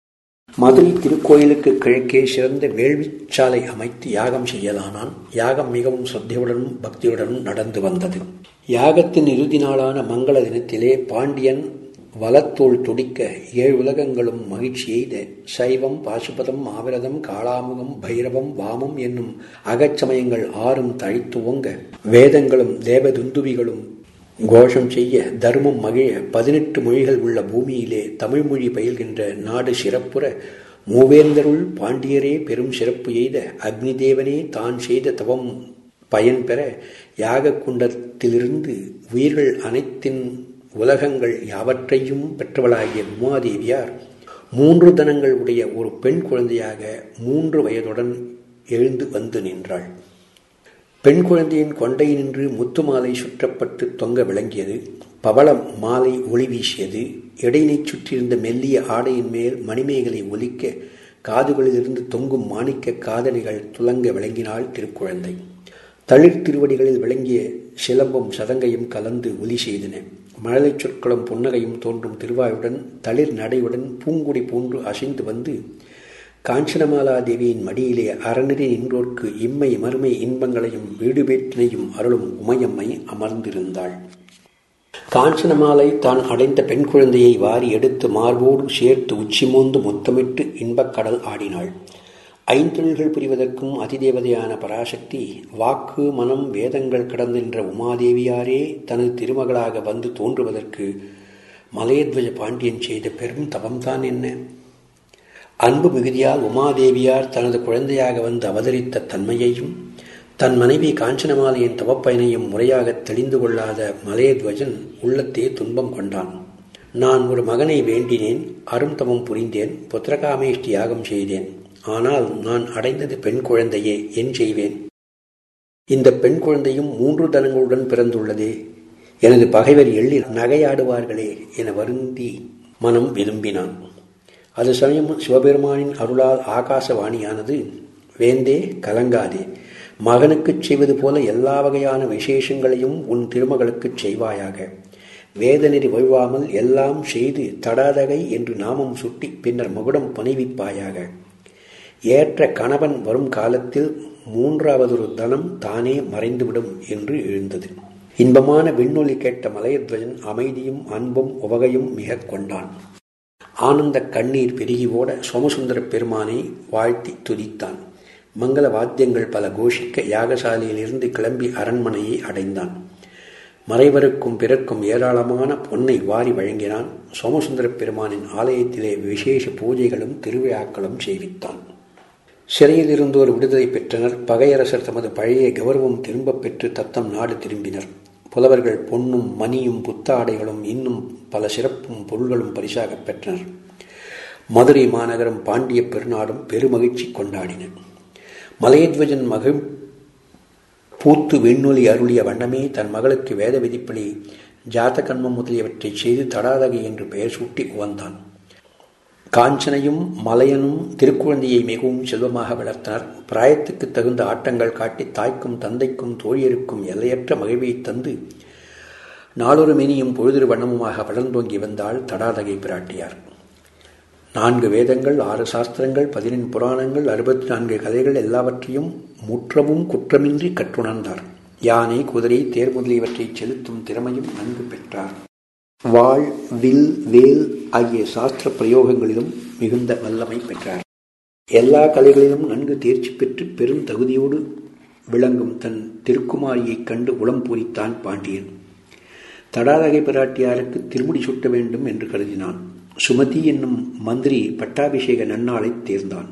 மதுரை திருக்கோயிலுக்கு கிழக்கே சிறந்த வேள்விச்சாலை அமைத்து யாகம் செய்யலானான். யாகம் மிகவும் சத்தையுடனும் பக்தியுடனும் நடந்து வந்தது. யாகத்தின் இறுதி நாளான மங்கள தினத்திலே பாண்டியன் வலத்தோல் துடிக்க ஏழு உலகங்களும் மகிழ்ச்சி எய்த சைவம் பாசுபதம் மாவிரதம் காளாமுகம் பைரவம் வாமம் என்னும் அகச்சமயங்கள் ஆறும் தழித்துவங்க. வேதங்களும் தேவதுந்துவிகளும் கோஷம் செய்ய தர்மம் மகிழ பதினெட்டு மொழிகள் உள்ள பூமியிலே தமிழ் மொழி பயில்கின்ற நாடு சிறப்புற மூவேந்தருள் பாண்டியரே பெரும் சிறப்பு எய்த அக்னி தேவனே தான் செய்த தவம் பயன் பெற யாக குண்டத்திலிருந்து உயிர்கள் அனைத்தின் உலகங்கள் யாவற்றையும் பெற்றவளாகிய உமாதேவியார் மூன்று தனங்கள் உடைய ஒரு பெண் குழந்தையாக மூன்று வயதுடன் எழுந்து வந்து நின்றாள். பெண் குழந்தையின் கொண்டை நின்று முத்து மாலை சுற்றப்பட்டு தொங்க விளங்கியது. பவளம் மாலை ஒளி வீசியது. இடையினைச் சுற்றியிருந்த மெல்லிய ஆடையின் மேல் மணிமேகலை ஒலிக்க காதுகளிலிருந்து தொங்கும் மாணிக்க காதலிகள் துலங்க விளங்கினாள் திருக்குழந்தை. தளிர் திருவடிகளில் விளங்கிய சிலம்பும் சதங்கையும் கலந்து ஒலி செய்தன. மழலை சொற்களும் புன்னகையும் தோன்றும் திருவாயுடன் தளிர் நடையுடன் பூங்குடி போன்று அசைந்து வந்து காஞ்சனமாலா தேவியின் மடியிலே அறநெறி நின்றோர்க்கு இம்மை மறுமை இன்பங்களையும் வீடுபேற்றினையும் அருளும் உமையம்மை அமர்ந்திருந்தாள். காஞ்சனமாலை தான் அடைந்த பெண் குழந்தையை வாரி எடுத்து மார்போடு சேர்த்து உச்சி மோந்து முத்தமிட்டு இன்பக்கடல் ஆடினாள். ஐந்தொழில்கள் புரிவதற்கும் அதிதேவதையான பராசக்தி வாக்கு மனம் வேதங்கள் கடந்தின்ற உமாதேவியாரே தனது திருமகளாக வந்து தோன்றுவதற்கு மலையத்வஜ பாண்டியன் செய்த பெரும் தவம்தான் என்ன? அன்பு மிகுதியால் உமாதேவியார் தனது குழந்தையாக வந்து அவதரித்த தன்மையையும் தன் மனைவி காஞ்சனமாலையின் தவப்பயனையும் முறையாக தெளிந்து கொள்ளாத மலையத்வஜன் உள்ளத்தே துன்பம் கொண்டான். நான் ஒரு மகனை வேண்டினேன் அரும் தவம் புரிந்தேன் புத்திரகாமேஷ்டி யாகம் செய்தேன். ஆனால் நான் அடைந்தது பெண் குழந்தையே என் செய்வேன்? இந்த பெண் குழந்தையும் மூன்று தனங்களுடன் பிறந்துள்ளதே. எனது பகைவர் எள்ளி நகையாடுவார்களே என வருந்தி மனம் விரும்பினான். அது சமயம் சிவபெருமானின் அருளால் ஆகாசவாணியானது வேந்தே கலங்காதே. மகனுக்குச் செய்வது போல எல்லா வகையான விசேஷங்களையும் உன் திருமகளுக்குச் செய்வாயாக. வேதநெறி வழுவாமல் எல்லாம் செய்து தடாதகை என்று நாமம் சுட்டி பின்னர் மகுடம் புனைவிப்பாயாக ஏற்ற கணவன் வரும் காலத்தில் மூன்றாவதொரு தனம் தானே மறைந்துவிடும் என்று எழுந்தது. இன்பமான விண்ணொலி கேட்ட மலையத்வஜன் அமைதியும் அன்பும் உவகையும் மிக கொண்டான். ஆனந்த கண்ணீர் பெருகி ஓட சோமசுந்தர பெருமானை வாழ்த்தி துதித்தான். மங்கள வாத்தியங்கள் பல கோஷிக்க யாகசாலையிலிருந்து கிளம்பி அரண்மனையை அடைந்தான். மறைவருக்கும் பிறக்கும் ஏராளமான பொன்னை வாரி வழங்கினான். சோமசுந்தர பெருமானின் ஆலயத்திலே விசேஷ பூஜைகளும் திருவிழாக்களும் செய்வித்தான். சிறையில் இருந்தோர் விடுதலை பெற்றனர். பகையரசர் தமது பழைய கௌரவம் திரும்பப் பெற்று தத்தம் நாடு திரும்பினர். புலவர்கள் பொன்னும் மணியும் புத்தாடைகளும் இன்னும் பல சிறப்பும் பொருள்களும் பரிசாக பெற்றனர். மதுரை மாநகரம் பாண்டிய பெருநாடும் பெருமகிழ்ச்சி கொண்டாடின. மலையத்வஜன் மகிழ் பூத்து விண்ணொலி அருளிய வண்ணமே தன் மகளுக்கு வேத விதிப்படி ஜாத கண்மம் முதலியவற்றை செய்து தடாதகை என்று பெயர் சூட்டி உவந்தான். காஞ்சனையும் மலையனும் திருக்குழந்தையை மிகவும் செல்வமாக வளர்த்தனர். பிராயத்துக்கு தகுந்த ஆட்டங்கள் காட்டி தாய்க்கும் தந்தைக்கும் தோழியருக்கும் எல்லையற்ற மகிழ்வை தந்து நாளொரு மேனியும் பொழுதிரு வண்ணமுமாக வளர்ந்தோங்கி வந்தாள் தடாதகை பிராட்டியார். நான்கு வேதங்கள் ஆறு சாஸ்திரங்கள் பதினெண் புராணங்கள் அறுபத்தி நான்கு கதைகள் எல்லாவற்றையும் முற்றவும் குற்றமின்றி கற்றுணர்ந்தார். யானை குதிரை தேர் முதலியவற்றை செலுத்தும் திறமையும் நன்கு பெற்றார். வாழ் வில் வேல் ஆகிய சாஸ்திர பிரயோகங்களிலும் மிகுந்த வல்லமை பெற்றார். எல்லா கலைகளிலும் நன்கு தேர்ச்சி பெற்று பெரும் தகுதியோடு விளங்கும் தன் திருக்குமாரியைக் கண்டு உளம் பூரித்தான் பாண்டியன். தடாதகை பிராட்டியாருக்கு திருமுடி சுட்ட வேண்டும் என்று கருதினான். சுமதி என்னும் மந்திரி பட்டாபிஷேக நன்னாளை தேர்ந்தான்.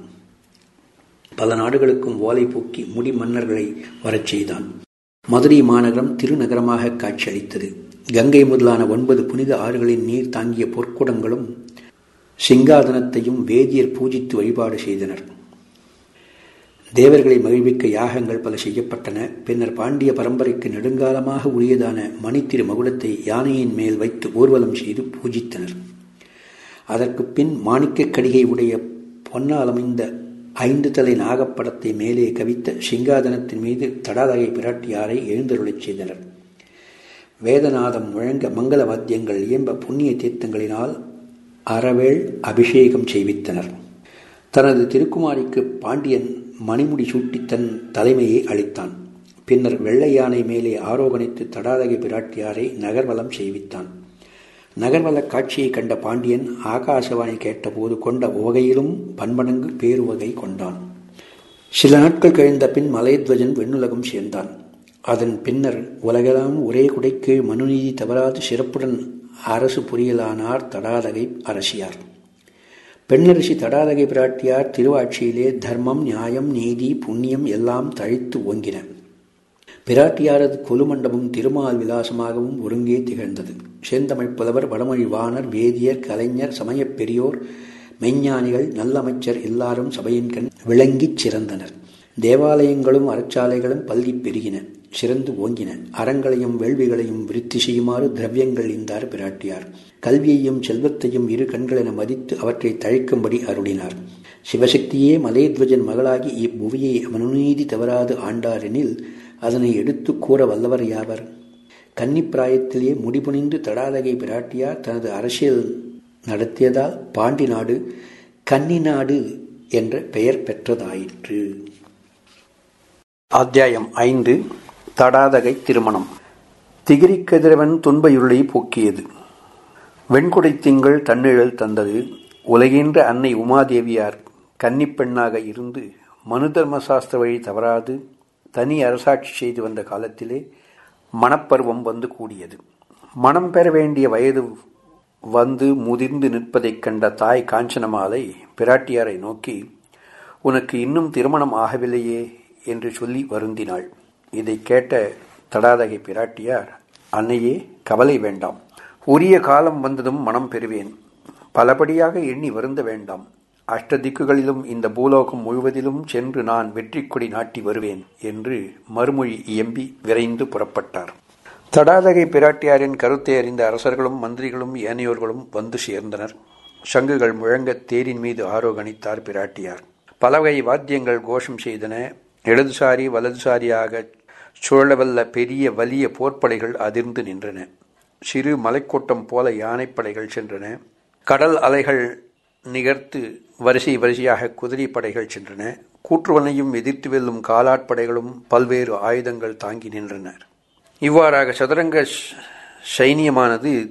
பல நாடுகளுக்கும் ஓலை போக்கி முடி மன்னர்களை வரச் செய்தான். மதுரை மாநகரம் திருநகரமாக காட்சியளித்தது கங்கை முதலான ஒன்பது புனித ஆறுகளின் நீர் தாங்கிய பொற்குடங்களும் சிங்காதனத்தையும் வேதியர் பூஜித்து வழிபாடு செய்தனர். தேவர்களை மகிழ்விக்க யாகங்கள் பல செய்யப்பட்டன. பின்னர் பாண்டிய பரம்பரைக்கு நெடுங்காலமாக உரியதான மணித்திரு மகுடத்தை யானையின் மேல் வைத்து ஊர்வலம் செய்து பூஜித்தனர். அதற்கு பின் மாணிக்கக் கடிகை உடைய பொன்னால் அமைந்த ஐந்து தலை நாகப்படத்தை மேலே கவித்த சிங்காதனத்தின் மீது தடாதகை பிராட்டியாரை எழுந்தருளச் செய்தனர். வேதநாதம் முழங்க மங்கள வாத்தியங்கள் இயம்ப புண்ணிய தீர்த்தங்களினால் அறவேள் அபிஷேகம் செய்வித்தனர். தனது திருக்குமாரிக்கு பாண்டியன் மணிமுடி சூட்டி தன் தலைமையை அளித்தான். பின்னர் வெள்ளை யானை மேலே ஆரோகணித்து தடாதகை பிராட்டியாரை நகர்வலம் செய்வித்தான். நகர்வல காட்சியை கண்ட பாண்டியன் ஆகாசவாணி கேட்டபோது கொண்ட உவகையிலும் பன்மடங்கு பேருவகை கொண்டான். சில நாட்கள் கழிந்த பின் மலைத்வஜன் வெண்ணுலகம் சேர்ந்தான். அதன் பின்னர் உலகெல்லாம் ஒரே குடைக்கு மனுநீதி தவறாது சிறப்புடன் அரசு புரியலானார் தடாதகை அரசியார். பெண்ணரசி தடாதகை பிராட்டியார் திருவாட்சியிலே தர்மம் நியாயம் நீதி புண்ணியம் எல்லாம் தழைத்து ஓங்கின. பிராட்டியாரது கொலுமண்டபம் திருமால் விலாசமாகவும் ஒருங்கே திகழ்ந்தது. செந்தமிழ் புலவர் வடமொழி வாணர் வேதியர் கலைஞர் சமயப் பெரியோர் மெஞ்ஞானிகள் நல்லமைச்சர் எல்லாரும் சபையின் கண் விளங்கிச் சிறந்தனர். தேவாலயங்களும் அறச்சாலைகளும் பல்கிப் பெருகின. சிறந்து ஓங்கின. அறங்களையும் வேள்விகளையும் விருத்தி செய்யுமாறு திரவியங்கள் இந்தார் பிராட்டியார். கல்வியையும் செல்வத்தையும் இரு கண்களென மதித்து அவற்றை தழைக்கும்படி அருளினார். சிவசக்தியே மலைத்வஜன் மகளாகி இப்புவியை மனுநீதி தவறாது ஆண்டாரெனில் அதனை எடுத்து கூற வல்லவர் யாவர்? கன்னிப்பிராயத்திலேயே முடிபுனிந்து தடாதகை பிராட்டியார் தனது அரசியல் நடத்தியதால் பாண்டி நாடு கன்னி நாடு என்ற பெயர் பெற்றதாயிற்று. அத்தியாயம் ஐந்து. தடாதகை திருமணம். திகிரி கதிரவன் துன்ப இருளை போக்கியது. வெண்குடை திங்கள் தன்னிழல் தந்தது. உலகின்ற அன்னை உமாதேவியார் கன்னிப்பெண்ணாக இருந்து மனு தர்ம சாஸ்திர வழி தவறாது தனி அரசாட்சி செய்து வந்த காலத்திலே மணப்பருவம் வந்து கூடியது. மனம் பெற வேண்டிய வயது வந்து முதிர்ந்து நிற்பதைக் கண்ட தாய் காஞ்சனமாலை பிராட்டியாரை நோக்கி உனக்கு இன்னும் திருமணம் ஆகவில்லையே என்று சொல்லி வருந்தினாள். இதை கேட்ட தடாதகை பிராட்டியார் அன்னையே கவலை வேண்டாம். உரிய காலம் வந்ததும் மனம் பெறுவேன். பலபடியாக எண்ணி வருந்த வேண்டாம். அஷ்ட திக்குகளிலும் இந்த பூலோகம் முழுவதிலும் சென்று நான் வெற்றி கொடி நாட்டி வருவேன் என்று மறுமொழி இயம்பி விரைந்து புறப்பட்டார். தடாதகை பிராட்டியாரின் கருத்தை அறிந்த அரசர்களும் மந்திரிகளும் ஏனையோர்களும் வந்து சேர்ந்தனர். சங்குகள் முழங்க தேரின் மீது ஆரோகணித்தார் பிராட்டியார். பலவகை வாத்தியங்கள் கோஷம் செய்தன. இடதுசாரி வலதுசாரியாக சுழலவல்ல பெரிய வலிய போர்ப்படைகள் அதிர்ந்து நின்றன. சிறு மலைக்கோட்டம் போல யானைப்படைகள் சென்றன. கடல் அலைகள் நிகர்த்து வரிசை வரிசையாக குதிரை படைகள் சென்றன. கூற்றுவனையும் எதிர்த்து வெல்லும் காலாட்படைகளும் பல்வேறு ஆயுதங்கள் தாங்கி நின்றனர். இவ்வாறாக சதுரங்க சைனியமானது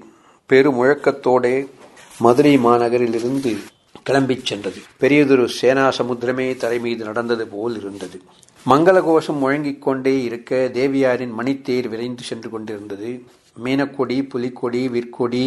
பெருமுழக்கத்தோடே மதுரை மாநகரிலிருந்து கிளம்பிச் சென்றது. பெரியதொரு சேனா சமுத்திரமே தரை மீது நடந்தது போல் இருந்தது. மங்கள கோஷம் முழங்கிக் கொண்டே இருக்க தேவியாரின் மணித்தேர் விரைந்து சென்று கொண்டிருந்தது. மீனக்கொடி புலிக்கொடி விற்கொடி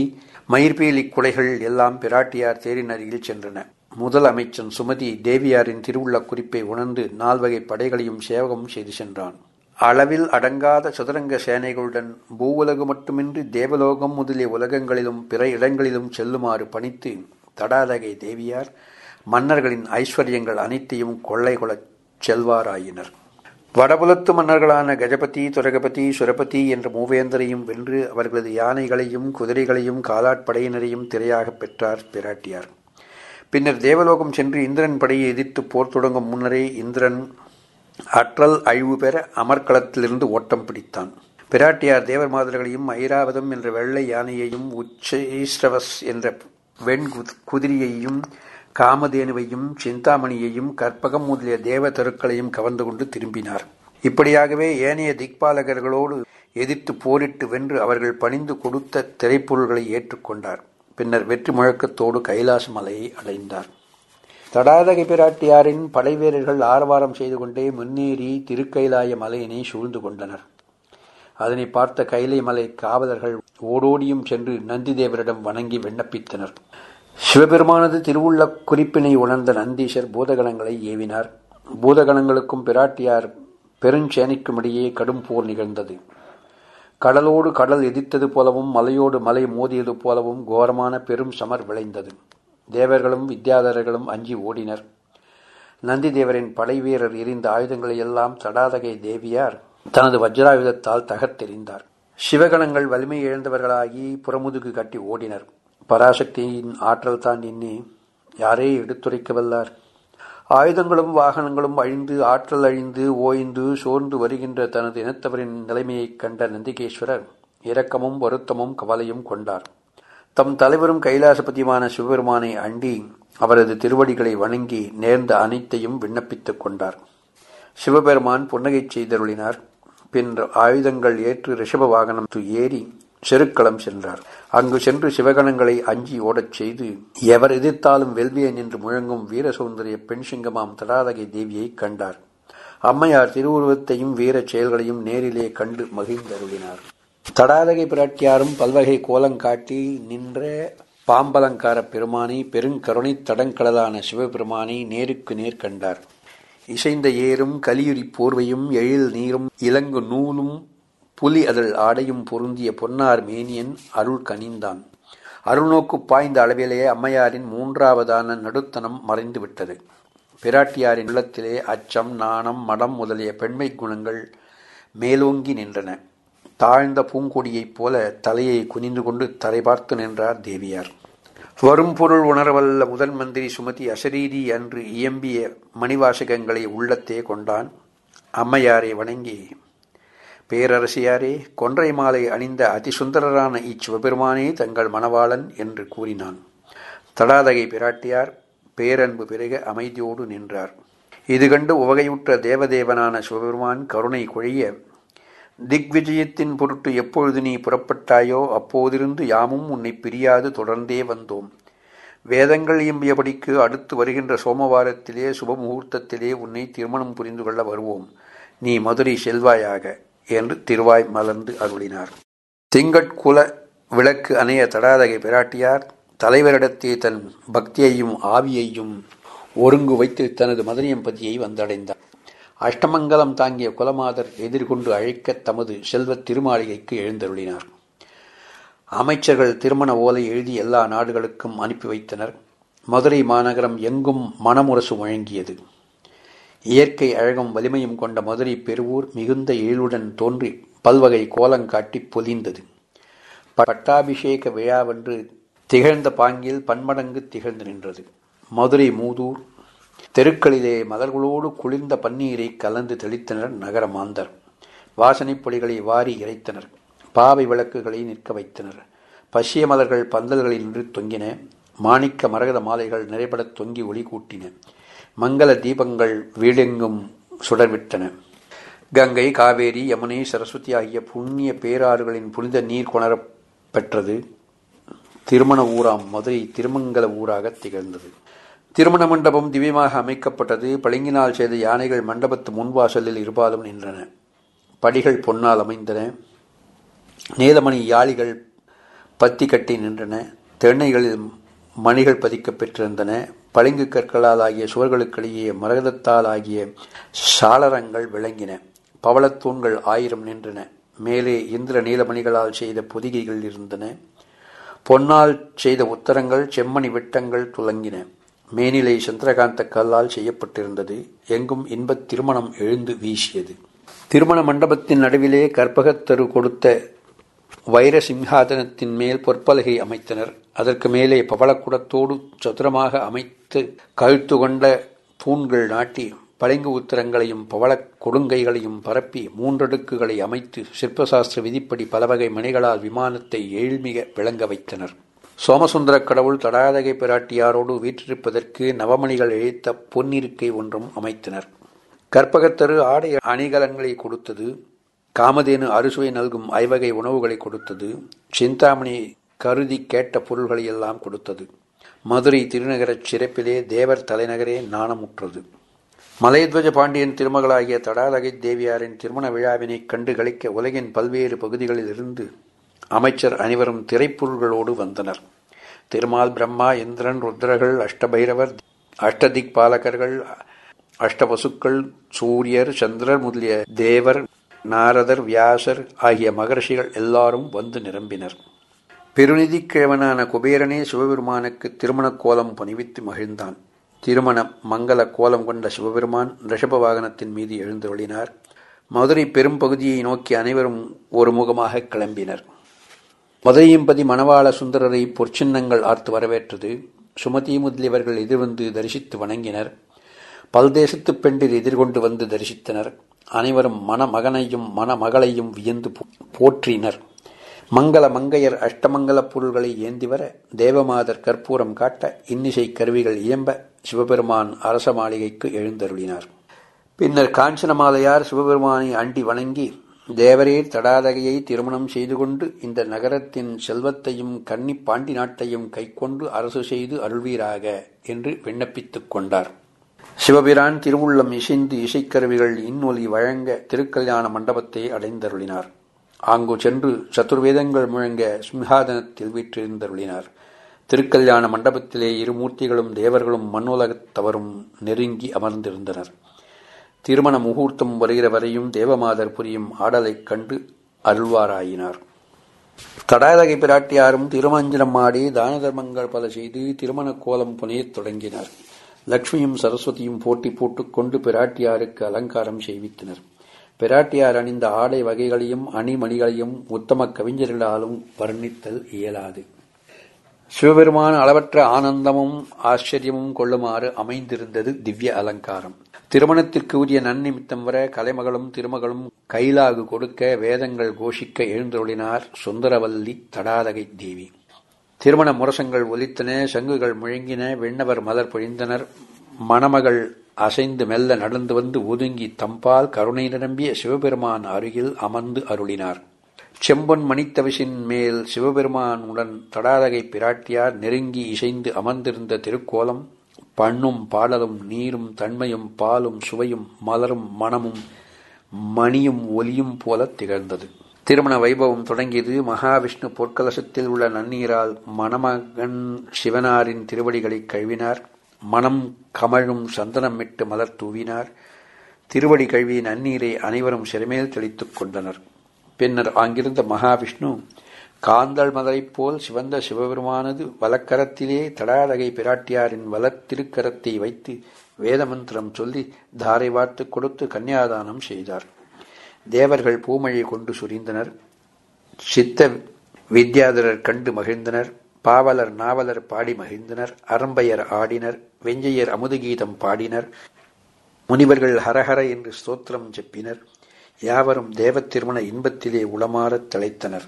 மயிர்பேலி குலைகள் எல்லாம் பிராட்டியார் தேரின் அருகில் சென்றன. முதல் அமைச்சன் சுமதி தேவியாரின் திருவுள்ள குறிப்பை உணர்ந்து நால்வகை படைகளையும் சேவகம் செய்து சென்றான். அளவில் அடங்காத சதுரங்க சேனைகளுடன் பூவுலகு மட்டுமின்றி தேவலோகம் முதலிய உலகங்களிலும் பிற இடங்களிலும் செல்லுமாறு பணித்து தடாதகை தேவியார் மன்னர்களின் ஐஸ்வர்யங்கள் அனைத்தையும் கொள்ளை கொள்ளச் செல்வாராயினர். வடபுலத்து மன்னர்களான கஜபதி துரகபதி சுரபதி என்ற மூவேந்தரையும் வென்று அவர்களது யானைகளையும் குதிரைகளையும் காலாட்படையினரையும் திரையாகப் பெற்றார் பிராட்டியார். பின்னர் தேவலோகம் சென்று இந்திரன் படையை எதிர்த்து போர் தொடங்கும் முன்னரே இந்திரன் அற்றல் அழிவு பெற அமர்க்களத்திலிருந்து ஓட்டம் பிடித்தான். பிராட்டியார் தேவர் மாதர்களையும் ஐராவதம் என்ற வெள்ளை யானையையும் உச்சேஸ்ரவஸ் என்ற வெண் குதிரையையும் காமதேனுவையும் சிந்தாமணியையும் கற்பகம் முதலிய தேவ தருக்களையும் கவர்ந்து கொண்டு திரும்பினார். இப்படியாகவே ஏனைய திக்பாலகர்களோடு எதிர்த்து போரிட்டு வென்று அவர்கள் பணிந்து கொடுத்த திரைப்பொருள்களை ஏற்றுக்கொண்டார். பின்னர் வெற்றி முழக்கத்தோடு கைலாச மலையை அடைந்தார். தடாதகை பிராட்டியாரின் படைவீரர்கள் ஆரவாரம் செய்து கொண்டே முன்னேறி திருக்கைலாய மலையினை சூழ்ந்து கொண்டனர். அதனை பார்த்த கைலை மலை காவலர்கள் ஓடோடியும் சென்று நந்திதேவரிடம் வணங்கி விண்ணப்பித்தனர். சிவபெருமானது திருவுள்ள குறிப்பினை உணர்ந்த நந்தீஷர் பூதகணங்களை ஏவினார். பூதகணங்களுக்கும் பிராட்டியார் பெருஞ்சேனைக்கும் இடையே கடும் போர் நிகழ்ந்தது. கடலோடு கடல் எதிர்த்தது போலவும் மலையோடு மலை மோதியது போலவும் கோரமான பெரும் சமர் விளைந்தது. தேவர்களும் வித்யாதரர்களும் அஞ்சி ஓடினர். நந்தி தேவரின் படை வீரர் எரிந்த ஆயுதங்களை எல்லாம் தடாதகை தேவியார் தனது வஜ்ராயுதத்தால் தகர்த்தெறிந்தார். சிவகணங்கள் வலிமை இழந்தவர்களாகி புறமுதுகு கட்டி ஓடினர். பராசக்தியின் ஆற்றல் தான் எண்ணி யாரே எடுத்துரைக்க வல்லார் ஆயுதங்களும் வாகனங்களும் அழிந்து ஆற்றல் அழிந்து ஓய்ந்து சோர்ந்து வருகின்ற தனது இனத்தவரின் நிலைமையைக் கண்ட நந்திகேஸ்வரர் இரக்கமும் வருத்தமும் கவலையும் கொண்டார். தம் தலைவரும் கைலாசபதியுமான சிவபெருமானை அண்டி அவரது திருவடிகளை வணங்கி நேர்ந்த அனைத்தையும் விண்ணப்பித்துக் கொண்டார். சிவபெருமான் புன்னகை செய்தருளினார். பின் ஆயுதங்கள் ஏற்று ரிஷப வாகனம் ஏறி செருக்களம் சென்றார். அங்கு சென்று சிவகணங்களை அஞ்சி ஓடச் செய்து எவர் எதிர்த்தாலும் வெல்வியன் என்று முழங்கும் வீர சௌந்தரிய பெண் சிங்கமாம் தடாதகை தேவியை கண்டார். அம்மையார் திருவுருவத்தையும் வீர செயல்களையும் நேரிலே கண்டு மகிழ்ந்தருளினார். தடாதகை பிராட்டியாரும் பல்வகை கோலங்காட்டி நின்ற பாம்பலங்கார பெருமானை பெருங்கருணை தடங்கடலான சிவபெருமானை நேருக்கு நேர் கண்டார். இசைந்த ஏரும் கலியுரி போர்வையும் எழில் நீரும் இலங்கு நூலும் புலி அதழ் ஆடையும் பொருந்திய பொன்னார் மேனியன் அருள் கனிந்தான். அருள்நோக்கு பாய்ந்த அளவிலேயே அம்மையாரின் மூன்றாவதான நடுத்தனம் மறைந்துவிட்டது பிராட்டியாரின் உள்ளத்திலே அச்சம் நாணம் மடம் முதலிய பெண்மை குணங்கள் மேலோங்கி நின்றன. தாழ்ந்த பூங்கொடியைப் போல தலையை குனிந்து கொண்டு தலை பார்த்து நின்றார் தேவியார். வரும் பொருள் உணரவல்ல முதன் மந்திரி சுமதி அசரீதி அன்று இயம்பிய மணிவாசகங்களை உள்ளத்தே கொண்டான். அம்மையாரை வணங்கி பேரரசியாரே கொன்றை மாலை அணிந்த அதிசுந்தரரான இச்சிவபெருமானே தங்கள் மணவாளன் என்று கூறினான். தடாதகை பிராட்டியார் பேரன்பு பிறக அமைதியோடு நின்றார். இது கண்டு உவகையுற்ற தேவதேவனான சிவபெருமான் கருணை கொழிய திக்விஜயத்தின் பொருட்டு எப்பொழுது நீ புறப்பட்டாயோ அப்போதிருந்து யாமும் உன்னை பிரியாது தொடர்ந்தே வந்தோம். வேதங்கள் இயம்பியபடிக்கு அடுத்து வருகின்ற சோமவாரத்திலே சுபமுகூர்த்தத்திலே உன்னை திருமணம் புரிந்து கொள்ள வருவோம். நீ மதுரை செல்வாயாக. என்று திருவாய் மலர்ந்து அருளினார். திங்கட்குல விளக்கு அணைய தடாதகை பிராட்டியார் தலைவரிடத்தே தன் பக்தியையும் ஆவியையும் ஒருங்கு வைத்து தனது மதனியம்பதியை வந்தடைந்தார். அஷ்டமங்கலம் தாங்கிய குலமாதர் எதிர்கொண்டு அழைக்க தமது செல்வத் திருமாளிகைக்கு எழுந்தருளினார். அமைச்சர்கள் திருமண ஓலை எழுதி எல்லா நாடுகளுக்கும் அனுப்பி வைத்தனர். மதுரை மாநகரம் எங்கும் மனமுரசு வழங்கியது இயற்கை அழகும் வலிமையும் கொண்ட மதுரை பெருவூர் மிகுந்த எழிலுடன் தோன்றி பல்வகை கோலங்காட்டி பொலிந்தது பட்டாபிஷேக விழாவென்று திகழ்ந்த பாங்கில் பன்மடங்கு திகழ்ந்து நின்றது. மதுரை மூதூர் தெருக்களிலே மலர்களோடு குளிர்ந்த பன்னீரை கலந்து தெளித்தனர் நகர மாந்தர். வாசனைப் பொடிகளை வாரி இறைத்தனர். பாவை விளக்குகளை நிற்க வைத்தனர். பசிய மலர்கள் பந்தல்களில் நின்று தொங்கின. மாணிக்க மரகத மாலைகள் நிறைபடத் தொங்கி ஒளி கூட்டின. மங்கள தீபங்கள் வீடெங்கும் சுடர்விட்டன. கங்கை காவேரி யமுனை சரஸ்வதி ஆகிய புண்ணிய பேராறுகளின் புனித நீர் கொணரப் பெற்றது. திருமண ஊராம் மதுரை திருமங்கல ஊராக திகழ்ந்தது. திருமண மண்டபம் திவ்யமாக அமைக்கப்பட்டது. பளிங்கினால் செய்த யானைகள் மண்டபத்து முன்வாசலில் இருபாலும் நின்றன. படிகள் பொன்னால் அமைந்தன. நேதமணி யாளிகள் பத்தி கட்டி நின்றன. தென்னைகளில் மணிகள் பதிக்கப் பெற்றிருந்தன. பளிங்கு கற்களால் ஆகிய சுவர்களுக்கிடையே மரகதத்தால் ஆகிய சாளரங்கள் விளங்கின. பவளத்தூண்கள் ஆயிரம் நின்றன. மேலே இந்திர நீலமணிகளால் செய்த பொதிகைகள் இருந்தன. பொன்னால் செய்த உத்தரங்கள் செம்மணி விட்டங்கள் துலங்கின. மேனிலை சந்திரகாந்த கல்லால் செய்யப்பட்டிருந்தது. எங்கும் இன்பத் திருமணம் எழுந்து வீசியது. திருமண மண்டபத்தின் நடுவிலே கற்பகத்தரு கொடுத்த வைர சிம்ஹாதனத்தின் மேல் பொற்பலகை அமைத்தனர். அதற்கு மேலே பவளக்குடத்தோடு சதுரமாக அமைத்த அமைத்து கழுத்து கொண்ட தூண்கள் நாட்டி பளிங்கு உத்திரங்களையும் பவளக் கொடுங்கைகளையும் பரப்பி மூன்றடுக்குகளை அமைத்து சிற்பசாஸ்திர விதிப்படி பலவகை மணிகளால் விமானத்தை ஏழ்மிக விளங்க வைத்தனர். சோமசுந்தர கடவுள் தடாதகை பிராட்டியாரோடு வீற்றிருப்பதற்கு நவமணிகள் இழைத்த பொன்னிருக்கை ஒன்றும் அமைத்தனர். கற்பகத்தரு ஆடை அணிகலன்களை கொடுத்தது காமதேனு அறுசுவை நல்கும் ஐவகை உணவுகளை கொடுத்தது சிந்தாமணி கருதி கேட்ட பொருள்களை எல்லாம் கொடுத்தது. மதுரை திருநகரச் சிறப்பிலே தேவர் தலைநகரே நாணமுற்றது. மலைத்வஜ பாண்டியன் திருமகளாகிய தடாலகை தேவியாரின் திருமண விழாவினை கண்டு கழிக்க உலகின் பல்வேறு பகுதிகளில் இருந்து அமைச்சர் அனைவரும் திரைப்பொருள்களோடு வந்தனர். திருமால் பிரம்மா இந்திரன் ருத்ரர்கள் அஷ்டபைரவர் அஷ்டதிக் பாலகர்கள் அஷ்டபசுக்கள் சூரியர் சந்திரர் முதலிய தேவர் நாரதர் வியாசர் ஆகிய மகர்ஷிகள் எல்லாரும் வந்து நிரம்பினர். பெருநிதிக் கிழவனான குபேரனே சிவபெருமானுக்கு திருமணக் கோலம் பணிவித்து மகிழ்ந்தான். திருமண மங்கள கோலம் கொண்ட சிவபெருமான் ரிஷப வாகனத்தின் மீது எழுந்தருளினார். மதுரை பெரும்பகுதியை நோக்கி அனைவரும் ஒரு முகமாக கிளம்பினர். மதுரையம்பதி மணவாள சுந்தரரை பொற்சின்னங்கள் ஆர்த்து வரவேற்றது. சுமதி முதலியவர்கள் எதிர்வந்து தரிசித்து வணங்கினர். பல்தேசத்து பெண்டில் எதிர்கொண்டு வந்து தரிசித்தனர். அனைவரும் மணமகனையும் மணமகளையும் வியந்து போற்றினர். மங்கள மங்கையர் அஷ்டமங்கல பொருள்களை ஏந்தி வர தேவமாதர் கற்பூரம் காட்ட இன்னிசை கருவிகள் இயம்ப சிவபெருமான் அரச மாளிகைக்கு எழுந்தருளினார். பின்னர் காஞ்சனமாலையார் சிவபெருமானை அண்டி வணங்கி தேவரே தடாதகையை திருமணம் செய்து கொண்டு இந்த நகரத்தின் செல்வத்தையும் கன்னி பாண்டி நாட்டையும் கைக்கொண்டு அரசு செய்து அருள்வீராக என்று விண்ணப்பித்துக் கொண்டார். சிவபிரான் திருவுள்ளம் இசைந்து இசைக்கருவிகள் இன்னொலி வழங்க திருக்கல்யாண மண்டபத்தை அடைந்தருளினார். அங்கு சென்று சதுர்வேதங்கள் முழங்க சிம்ஹாதனத்தில் வீற்றிருந்தருளினார். திருக்கல்யாண மண்டபத்திலே இரு மூர்த்திகளும் தேவர்களும் மண்ணுலகத்தவரும் நெருங்கி அமர்ந்திருந்தனர். திருமண முகூர்த்தம் வருகிற வரையும் தேவமாதர் புரியும் ஆடலைக் கண்டு அருள்வாராயினார். தடாதகை பிராட்டியாரும் திருமஞ்சனம் ஆடி தான தர்மங்கள் பல செய்து திருமண கோலம் புனையத் தொடங்கினார். லக்ஷ்மியும் சரஸ்வதியும் போட்டி போட்டுக் கொண்டு பிராட்டியாருக்கு அலங்காரம் செய்வித்தனர். பிராட்டியார் அணிந்த ஆடை வகைகளையும் அணிமணிகளையும் உத்தம கவிஞர்களாலும் வர்ணித்தல் இயலாது. சிவபெருமான் அளவற்ற ஆனந்தமும் ஆச்சரியமும் கொள்ளுமாறு அமைந்திருந்தது திவ்ய அலங்காரம். திருமணத்திற்கு உரிய நன்னிமித்தம் வர கலைமகளும் திருமகளும் கைலாகு கொடுக்க வேதங்கள் கோஷிக்க எழுந்தொழினார் சுந்தரவல்லி தடாதகை தேவி. திருமண முரசங்கள் ஒலித்தன சங்குகள் முழங்கின விண்ணவர் மலர் பொழிந்தனர் மணமகள் அசைந்து மெல்ல நடந்து வந்து ஒதுங்கி தம்பால் கருணை நிரம்பிய சிவபெருமான் அருகில் அமர்ந்து அருளினார். செம்பொன் மணித்தவிசின் மேல் சிவபெருமானுடன் தடாதகை பிராட்டியார் நெருங்கி இசைந்து அமர்ந்திருந்த திருக்கோலம் பண்ணும் பாடலும் நீரும் தன்மையும் பாலும் சுவையும் மலரும் மணமும் மணியும் ஒலியும் போல திகழ்ந்தது. திருமண வைபவம் தொடங்கியது மகாவிஷ்ணு பொற்கலசத்தில் உள்ள நன்னீரால் மணமகன் சிவனாரின் திருவடிகளை கழுவினார். மனம் கமழும் சந்தனமிட்டு மலர் தூவினார். திருவடி கழுவி நன்னீரை அனைவரும் சிறுமேல் தெளித்துக் கொண்டனர். பின்னர் அங்கிருந்த மகாவிஷ்ணு காந்தள் மலரைப் போல் சிவந்த சிவபெருமானது வலக்கரத்திலே தடாதகை பிராட்டியாரின் வலத்திருக்கரத்தை வைத்து வேதமந்திரம் சொல்லி தாரை வார்த்து கொடுத்து கன்னியாதானம் செய்தார். தேவர்கள் பூமழை கொண்டு சுரிந்தனர். சித்த வித்யாதரர் கண்டு மகிழ்ந்தனர். பாவலர் நாவலர் பாடி மகிழ்ந்தனர் அரம்பையர் ஆடினர் வெஞ்சையர் அமுதுகீதம் பாடினர் முனிவர்கள் ஹரஹர என்று ஸ்தோத்திரம் செப்பினர் யாவரும் தேவத்திருமண இன்பத்திலே உளமாறத் திளைத்தனர்.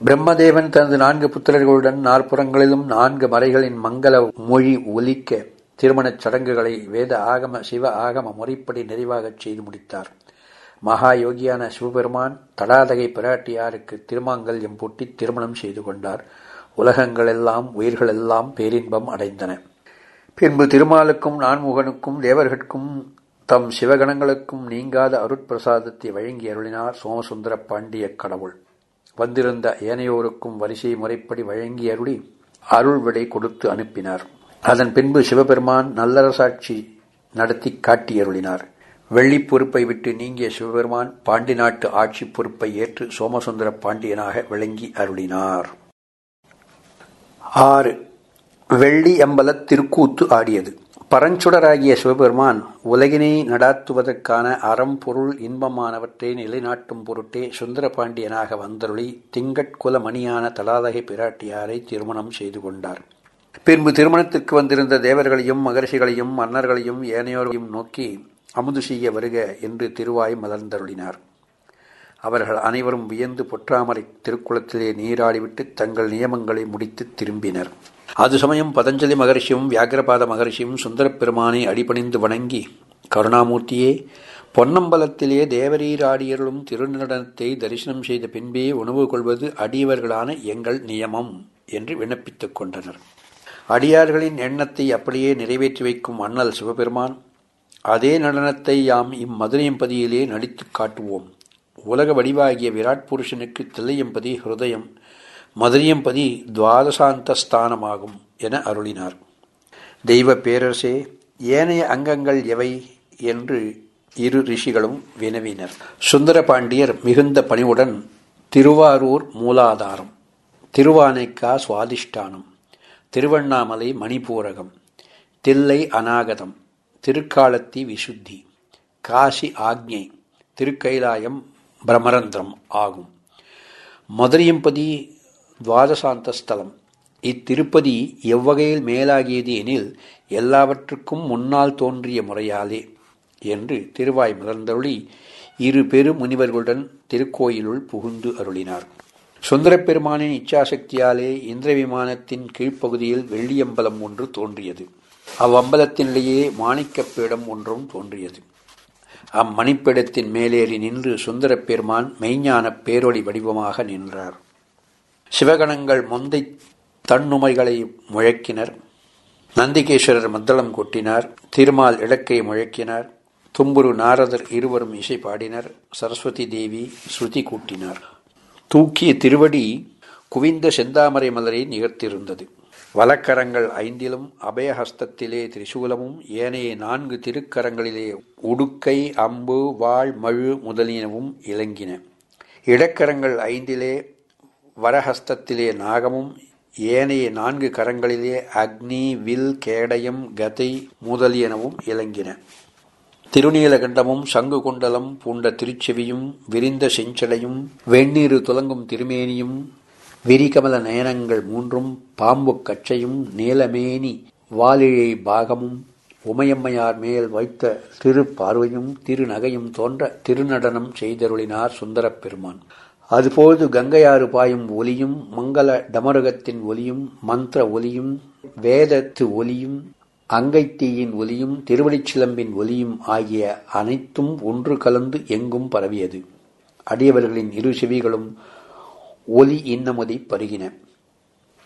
பிரம்மதேவன் தனது நான்கு புத்திரர்களுடன் நாற்புறங்களிலும் நான்கு மறைகளின் மங்கள மொழி ஒலிக்க திருமணச் சடங்குகளை வேத ஆகம சிவ ஆகம முறைப்படி நிறைவாகச் செய்து முடித்தார். மகா யோகியான சிவபெருமான் தடாதகை பிராட்டியாருக்கு திருமாங்கல்யம் பூட்டி திருமணம் செய்து கொண்டார். உலகங்களெல்லாம் உயிர்களெல்லாம் பேரின்பம் அடைந்தன. பின்பு திருமாலுக்கும் நான்முகனுக்கும் தேவர்கட்கும் தம் சிவகணங்களுக்கும் நீங்காத அருட்பிரசாதத்தை வழங்கி அருளினார் சோமசுந்தர பாண்டிய கடவுள். வந்திருந்த ஏனையோருக்கும் வரிசை முறைப்படி வழங்கி அருளி அருள் விடை கொடுத்து அனுப்பினார். அதன் பின்பு சிவபெருமான் நல்லரசாட்சி நடத்தி காட்டி அருளினார். வெள்ளி பொறுப்பை விட்டு நீங்கிய சிவபெருமான் பாண்டி நாட்டு ஆட்சி பொறுப்பை ஏற்று சோமசுந்தர பாண்டியனாக விளங்கி அருளினார். ஆறு. வெள்ளி அம்பல திருக்கூத்து ஆடியது. பரஞ்சுடராகிய சிவபெருமான் உலகினை நடாத்துவதற்கான அறம் பொருள் இன்பமானவற்றை நிலைநாட்டும் பொருட்டே சுந்தர பாண்டியனாக வந்தருளி திங்கட்குல மணியான தலாதகை பிராட்டியாரை திருமணம் செய்து கொண்டார். பின்பு திருமணத்திற்கு வந்திருந்த தேவர்களையும் மகர்ஷிகளையும் மன்னர்களையும் ஏனையோரையும் நோக்கி அமுது செய்ய வருக என்று திருவாய் மலர்ந்தருளினார். அவர்கள் அனைவரும் வியந்து பொற்றாமரை திருக்குளத்திலே நீராடிவிட்டு தங்கள் நியமங்களை முடித்து திரும்பினர். அது சமயம் பதஞ்சலி மகரிஷியும் வியாக்கிரபாத மகரிஷியும் சுந்தரப் பெருமானை அடிபணிந்து வணங்கி கருணாமூர்த்தியே பொன்னம்பலத்திலே தேவரீராடியர்களும் திருநடனத்தை தரிசனம் செய்த பின்பே உணவு கொள்வது அடியவர்களான எங்கள் நியமம் என்று விண்ணப்பித்துக் கொண்டனர். அடியார்களின் எண்ணத்தை அப்படியே நிறைவேற்றி வைக்கும் அண்ணல் சிவபெருமான் அதே நடனத்தை யாம் இம்மதுரையம்பதியிலே நடித்துக் காட்டுவோம். உலக வடிவாகிய விராட் புருஷனுக்கு தில்லையம்பதி ஹிருதயம் மதுரையம்பதி துவாதசாந்தஸ்தானமாகும் என அருளினார். தெய்வ பேரரசே ஏனைய அங்கங்கள் எவை என்று இரு ரிஷிகளும் வினவினர். சுந்தரபாண்டியர் மிகுந்த பணிவுடன் திருவாரூர் மூலாதாரம் திருவானைக்கா சுவாதிஷ்டானம் திருவண்ணாமலை மணிபூரகம் தில்லை அநாகதம் திருக்காலத்தி விசுத்தி காசி ஆக்ஞை திருக்கைலாயம் பிரமரந்திரம் ஆகும். மதுரையம்பதி துவாதசாந்தஸ்தலம் இத்திருப்பதி எவ்வகையில் மேலாகியது எனில் எல்லாவற்றுக்கும் முன்னால் தோன்றிய முறையாலே என்று திருவாய் மலர்ந்தருளி இரு பெரு முனிவர்களுடன் திருக்கோயிலுள் புகுந்து அருளினார். சுந்தரப் பெருமானின் இச்சாசக்தியாலே இந்திர விமானத்தின் கீழ்ப்பகுதியில் வெள்ளியம்பலம் ஒன்று தோன்றியது. அவ்வம்பலத்தினிலேயே மாணிக்கப் பீடம் ஒன்றும் தோன்றியது. அம்மணிப்பிடத்தின் மேலேறி நின்று சுந்தரப் பெருமான் மெய்ஞானப் பேரொளி வடிவமாக நின்றார். சிவகணங்கள் மொந்தை தன்னுமைகளை முழக்கினர். நந்திகேஸ்வரர் மத்தளம் கொட்டினார். திருமால் இடக்கை முழக்கினார். தும்புரு நாரதர் இருவரும் இசை பாடினர். சரஸ்வதி தேவி ஸ்ருதி கூட்டினார். தூக்கிய திருவடி குவிந்த செந்தாமரை மலரை நிகழ்த்தியிருந்தது வலக்கரங்கள் ஐந்திலும் அபயஹஸ்தத்திலே திரிசூலமும் ஏனைய நான்கு திருக்கரங்களிலே உடுக்கை அம்பு வாழ் மழு முதலியனவும் இலங்கின. இடக்கரங்கள் ஐந்திலே வரஹஸ்தத்திலே நாகமும் ஏனைய நான்கு கரங்களிலே அக்னி வில் கேடயம் கதை முதலியனவும் இலங்கின. திருநீலகண்டமும் சங்கு குண்டலம் பூண்ட திருச்செவியும் விரிந்த செஞ்சடையும் வெண்ணீரு துலங்கும் திருமேனியும் விரிகமல நயனங்கள் மூன்றும் பாம்பு கச்சையும் நீலமேனி வாலிழை பாகமும் உமையம்மையார் மேல் வைத்த திருப்பார்வையும் திருநகையும் தோன்ற திருநடனம் செய்தருளினார் சுந்தரப் பெருமான் அதுபோது கங்கையாறு பாயும் ஒலியும் மங்கள டமருகத்தின் ஒலியும் மந்திர ஒலியும் வேதத்து ஒலியும் அங்கைத்தீயின் ஒலியும் திருவடிச்சிலம்பின் ஒலியும் ஆகிய அனைத்தும் ஒன்று கலந்து எங்கும் பரவியது. அடியவர்களின் இரு செவிகளும் ஒலி இன்னமதி பருகின.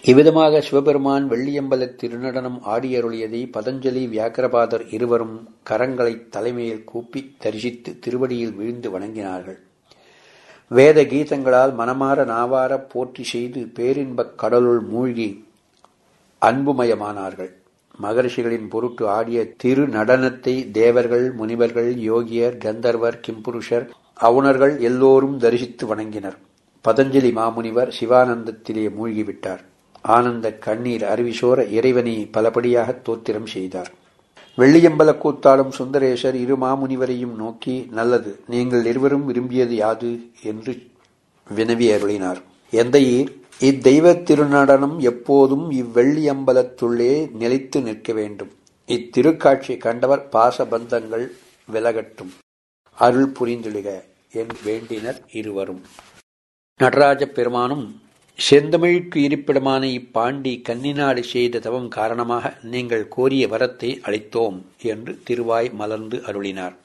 இவ்விதமாக சிவபெருமான் வெள்ளியம்பல திருநடனம் ஆடியருளியதை பதஞ்சலி வியாக்கிரபாதர் இருவரும் கரங்களை தலைமையில் கூப்பி தரிசித்து திருவடியில் விழுந்து வணங்கினார்கள். வேத கீதங்களால் மனமாற நாவார போற்றி செய்து பேரின்பக் கடலுள் மூழ்கி அன்புமயமானார்கள். மகர்ஷிகளின் பொருட்டு ஆடிய திரு நடனத்தை தேவர்கள் முனிவர்கள் யோகியர் கந்தர்வர் கிம்புருஷர் அவுணர்கள் எல்லோரும் தரிசித்து வணங்கினர். பதஞ்சலி மாமுனிவர் சிவானந்தத்திலே மூழ்கிவிட்டார். ஆனந்த கண்ணீர் அருவிசோர இறைவனை பலபடியாக தோத்திரம் செய்தார். வெள்ளியம்பலக்கூத்தாளும் சுந்தரேசர் இரு மாமுனிவரையும் நோக்கி நல்லது நீங்கள் இருவரும் விரும்பியது யாது என்று வினவி அருளினார். எந்தையீர் இத்தெய்வ திருநடனம் எப்போதும் இவ்வெள்ளியம்பலத்துள்ளே நிலைத்து நிற்க வேண்டும். இத்திருக்காட்சி கண்டவர் பாசபந்தங்கள் விலகட்டும். அருள் புரிந்திடுக என்று வேண்டினர் இருவரும். நடராஜப் பெருமானும் செந்தமிழுக்கு இருப்பிடமான இப்பாண்டி கன்னிநாடு செய்த தவம் காரணமாக நீங்கள் கோரிய வரத்தை அளித்தோம் என்று திருவாய் மலர்ந்து அருளினார்.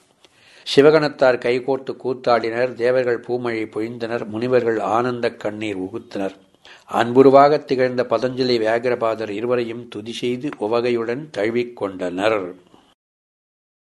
சிவகணத்தார் கைகோர்த்து கூத்தாடினர் தேவர்கள் பூமழை பொழிந்தனர் முனிவர்கள் ஆனந்த கண்ணீர் உகுத்தனர். அன்புருவாக திகழ்ந்த பதஞ்சலி வியாகரபாதர் இருவரையும் துதி செய்து உவகையுடன் தழுவிக் கொண்டனர்.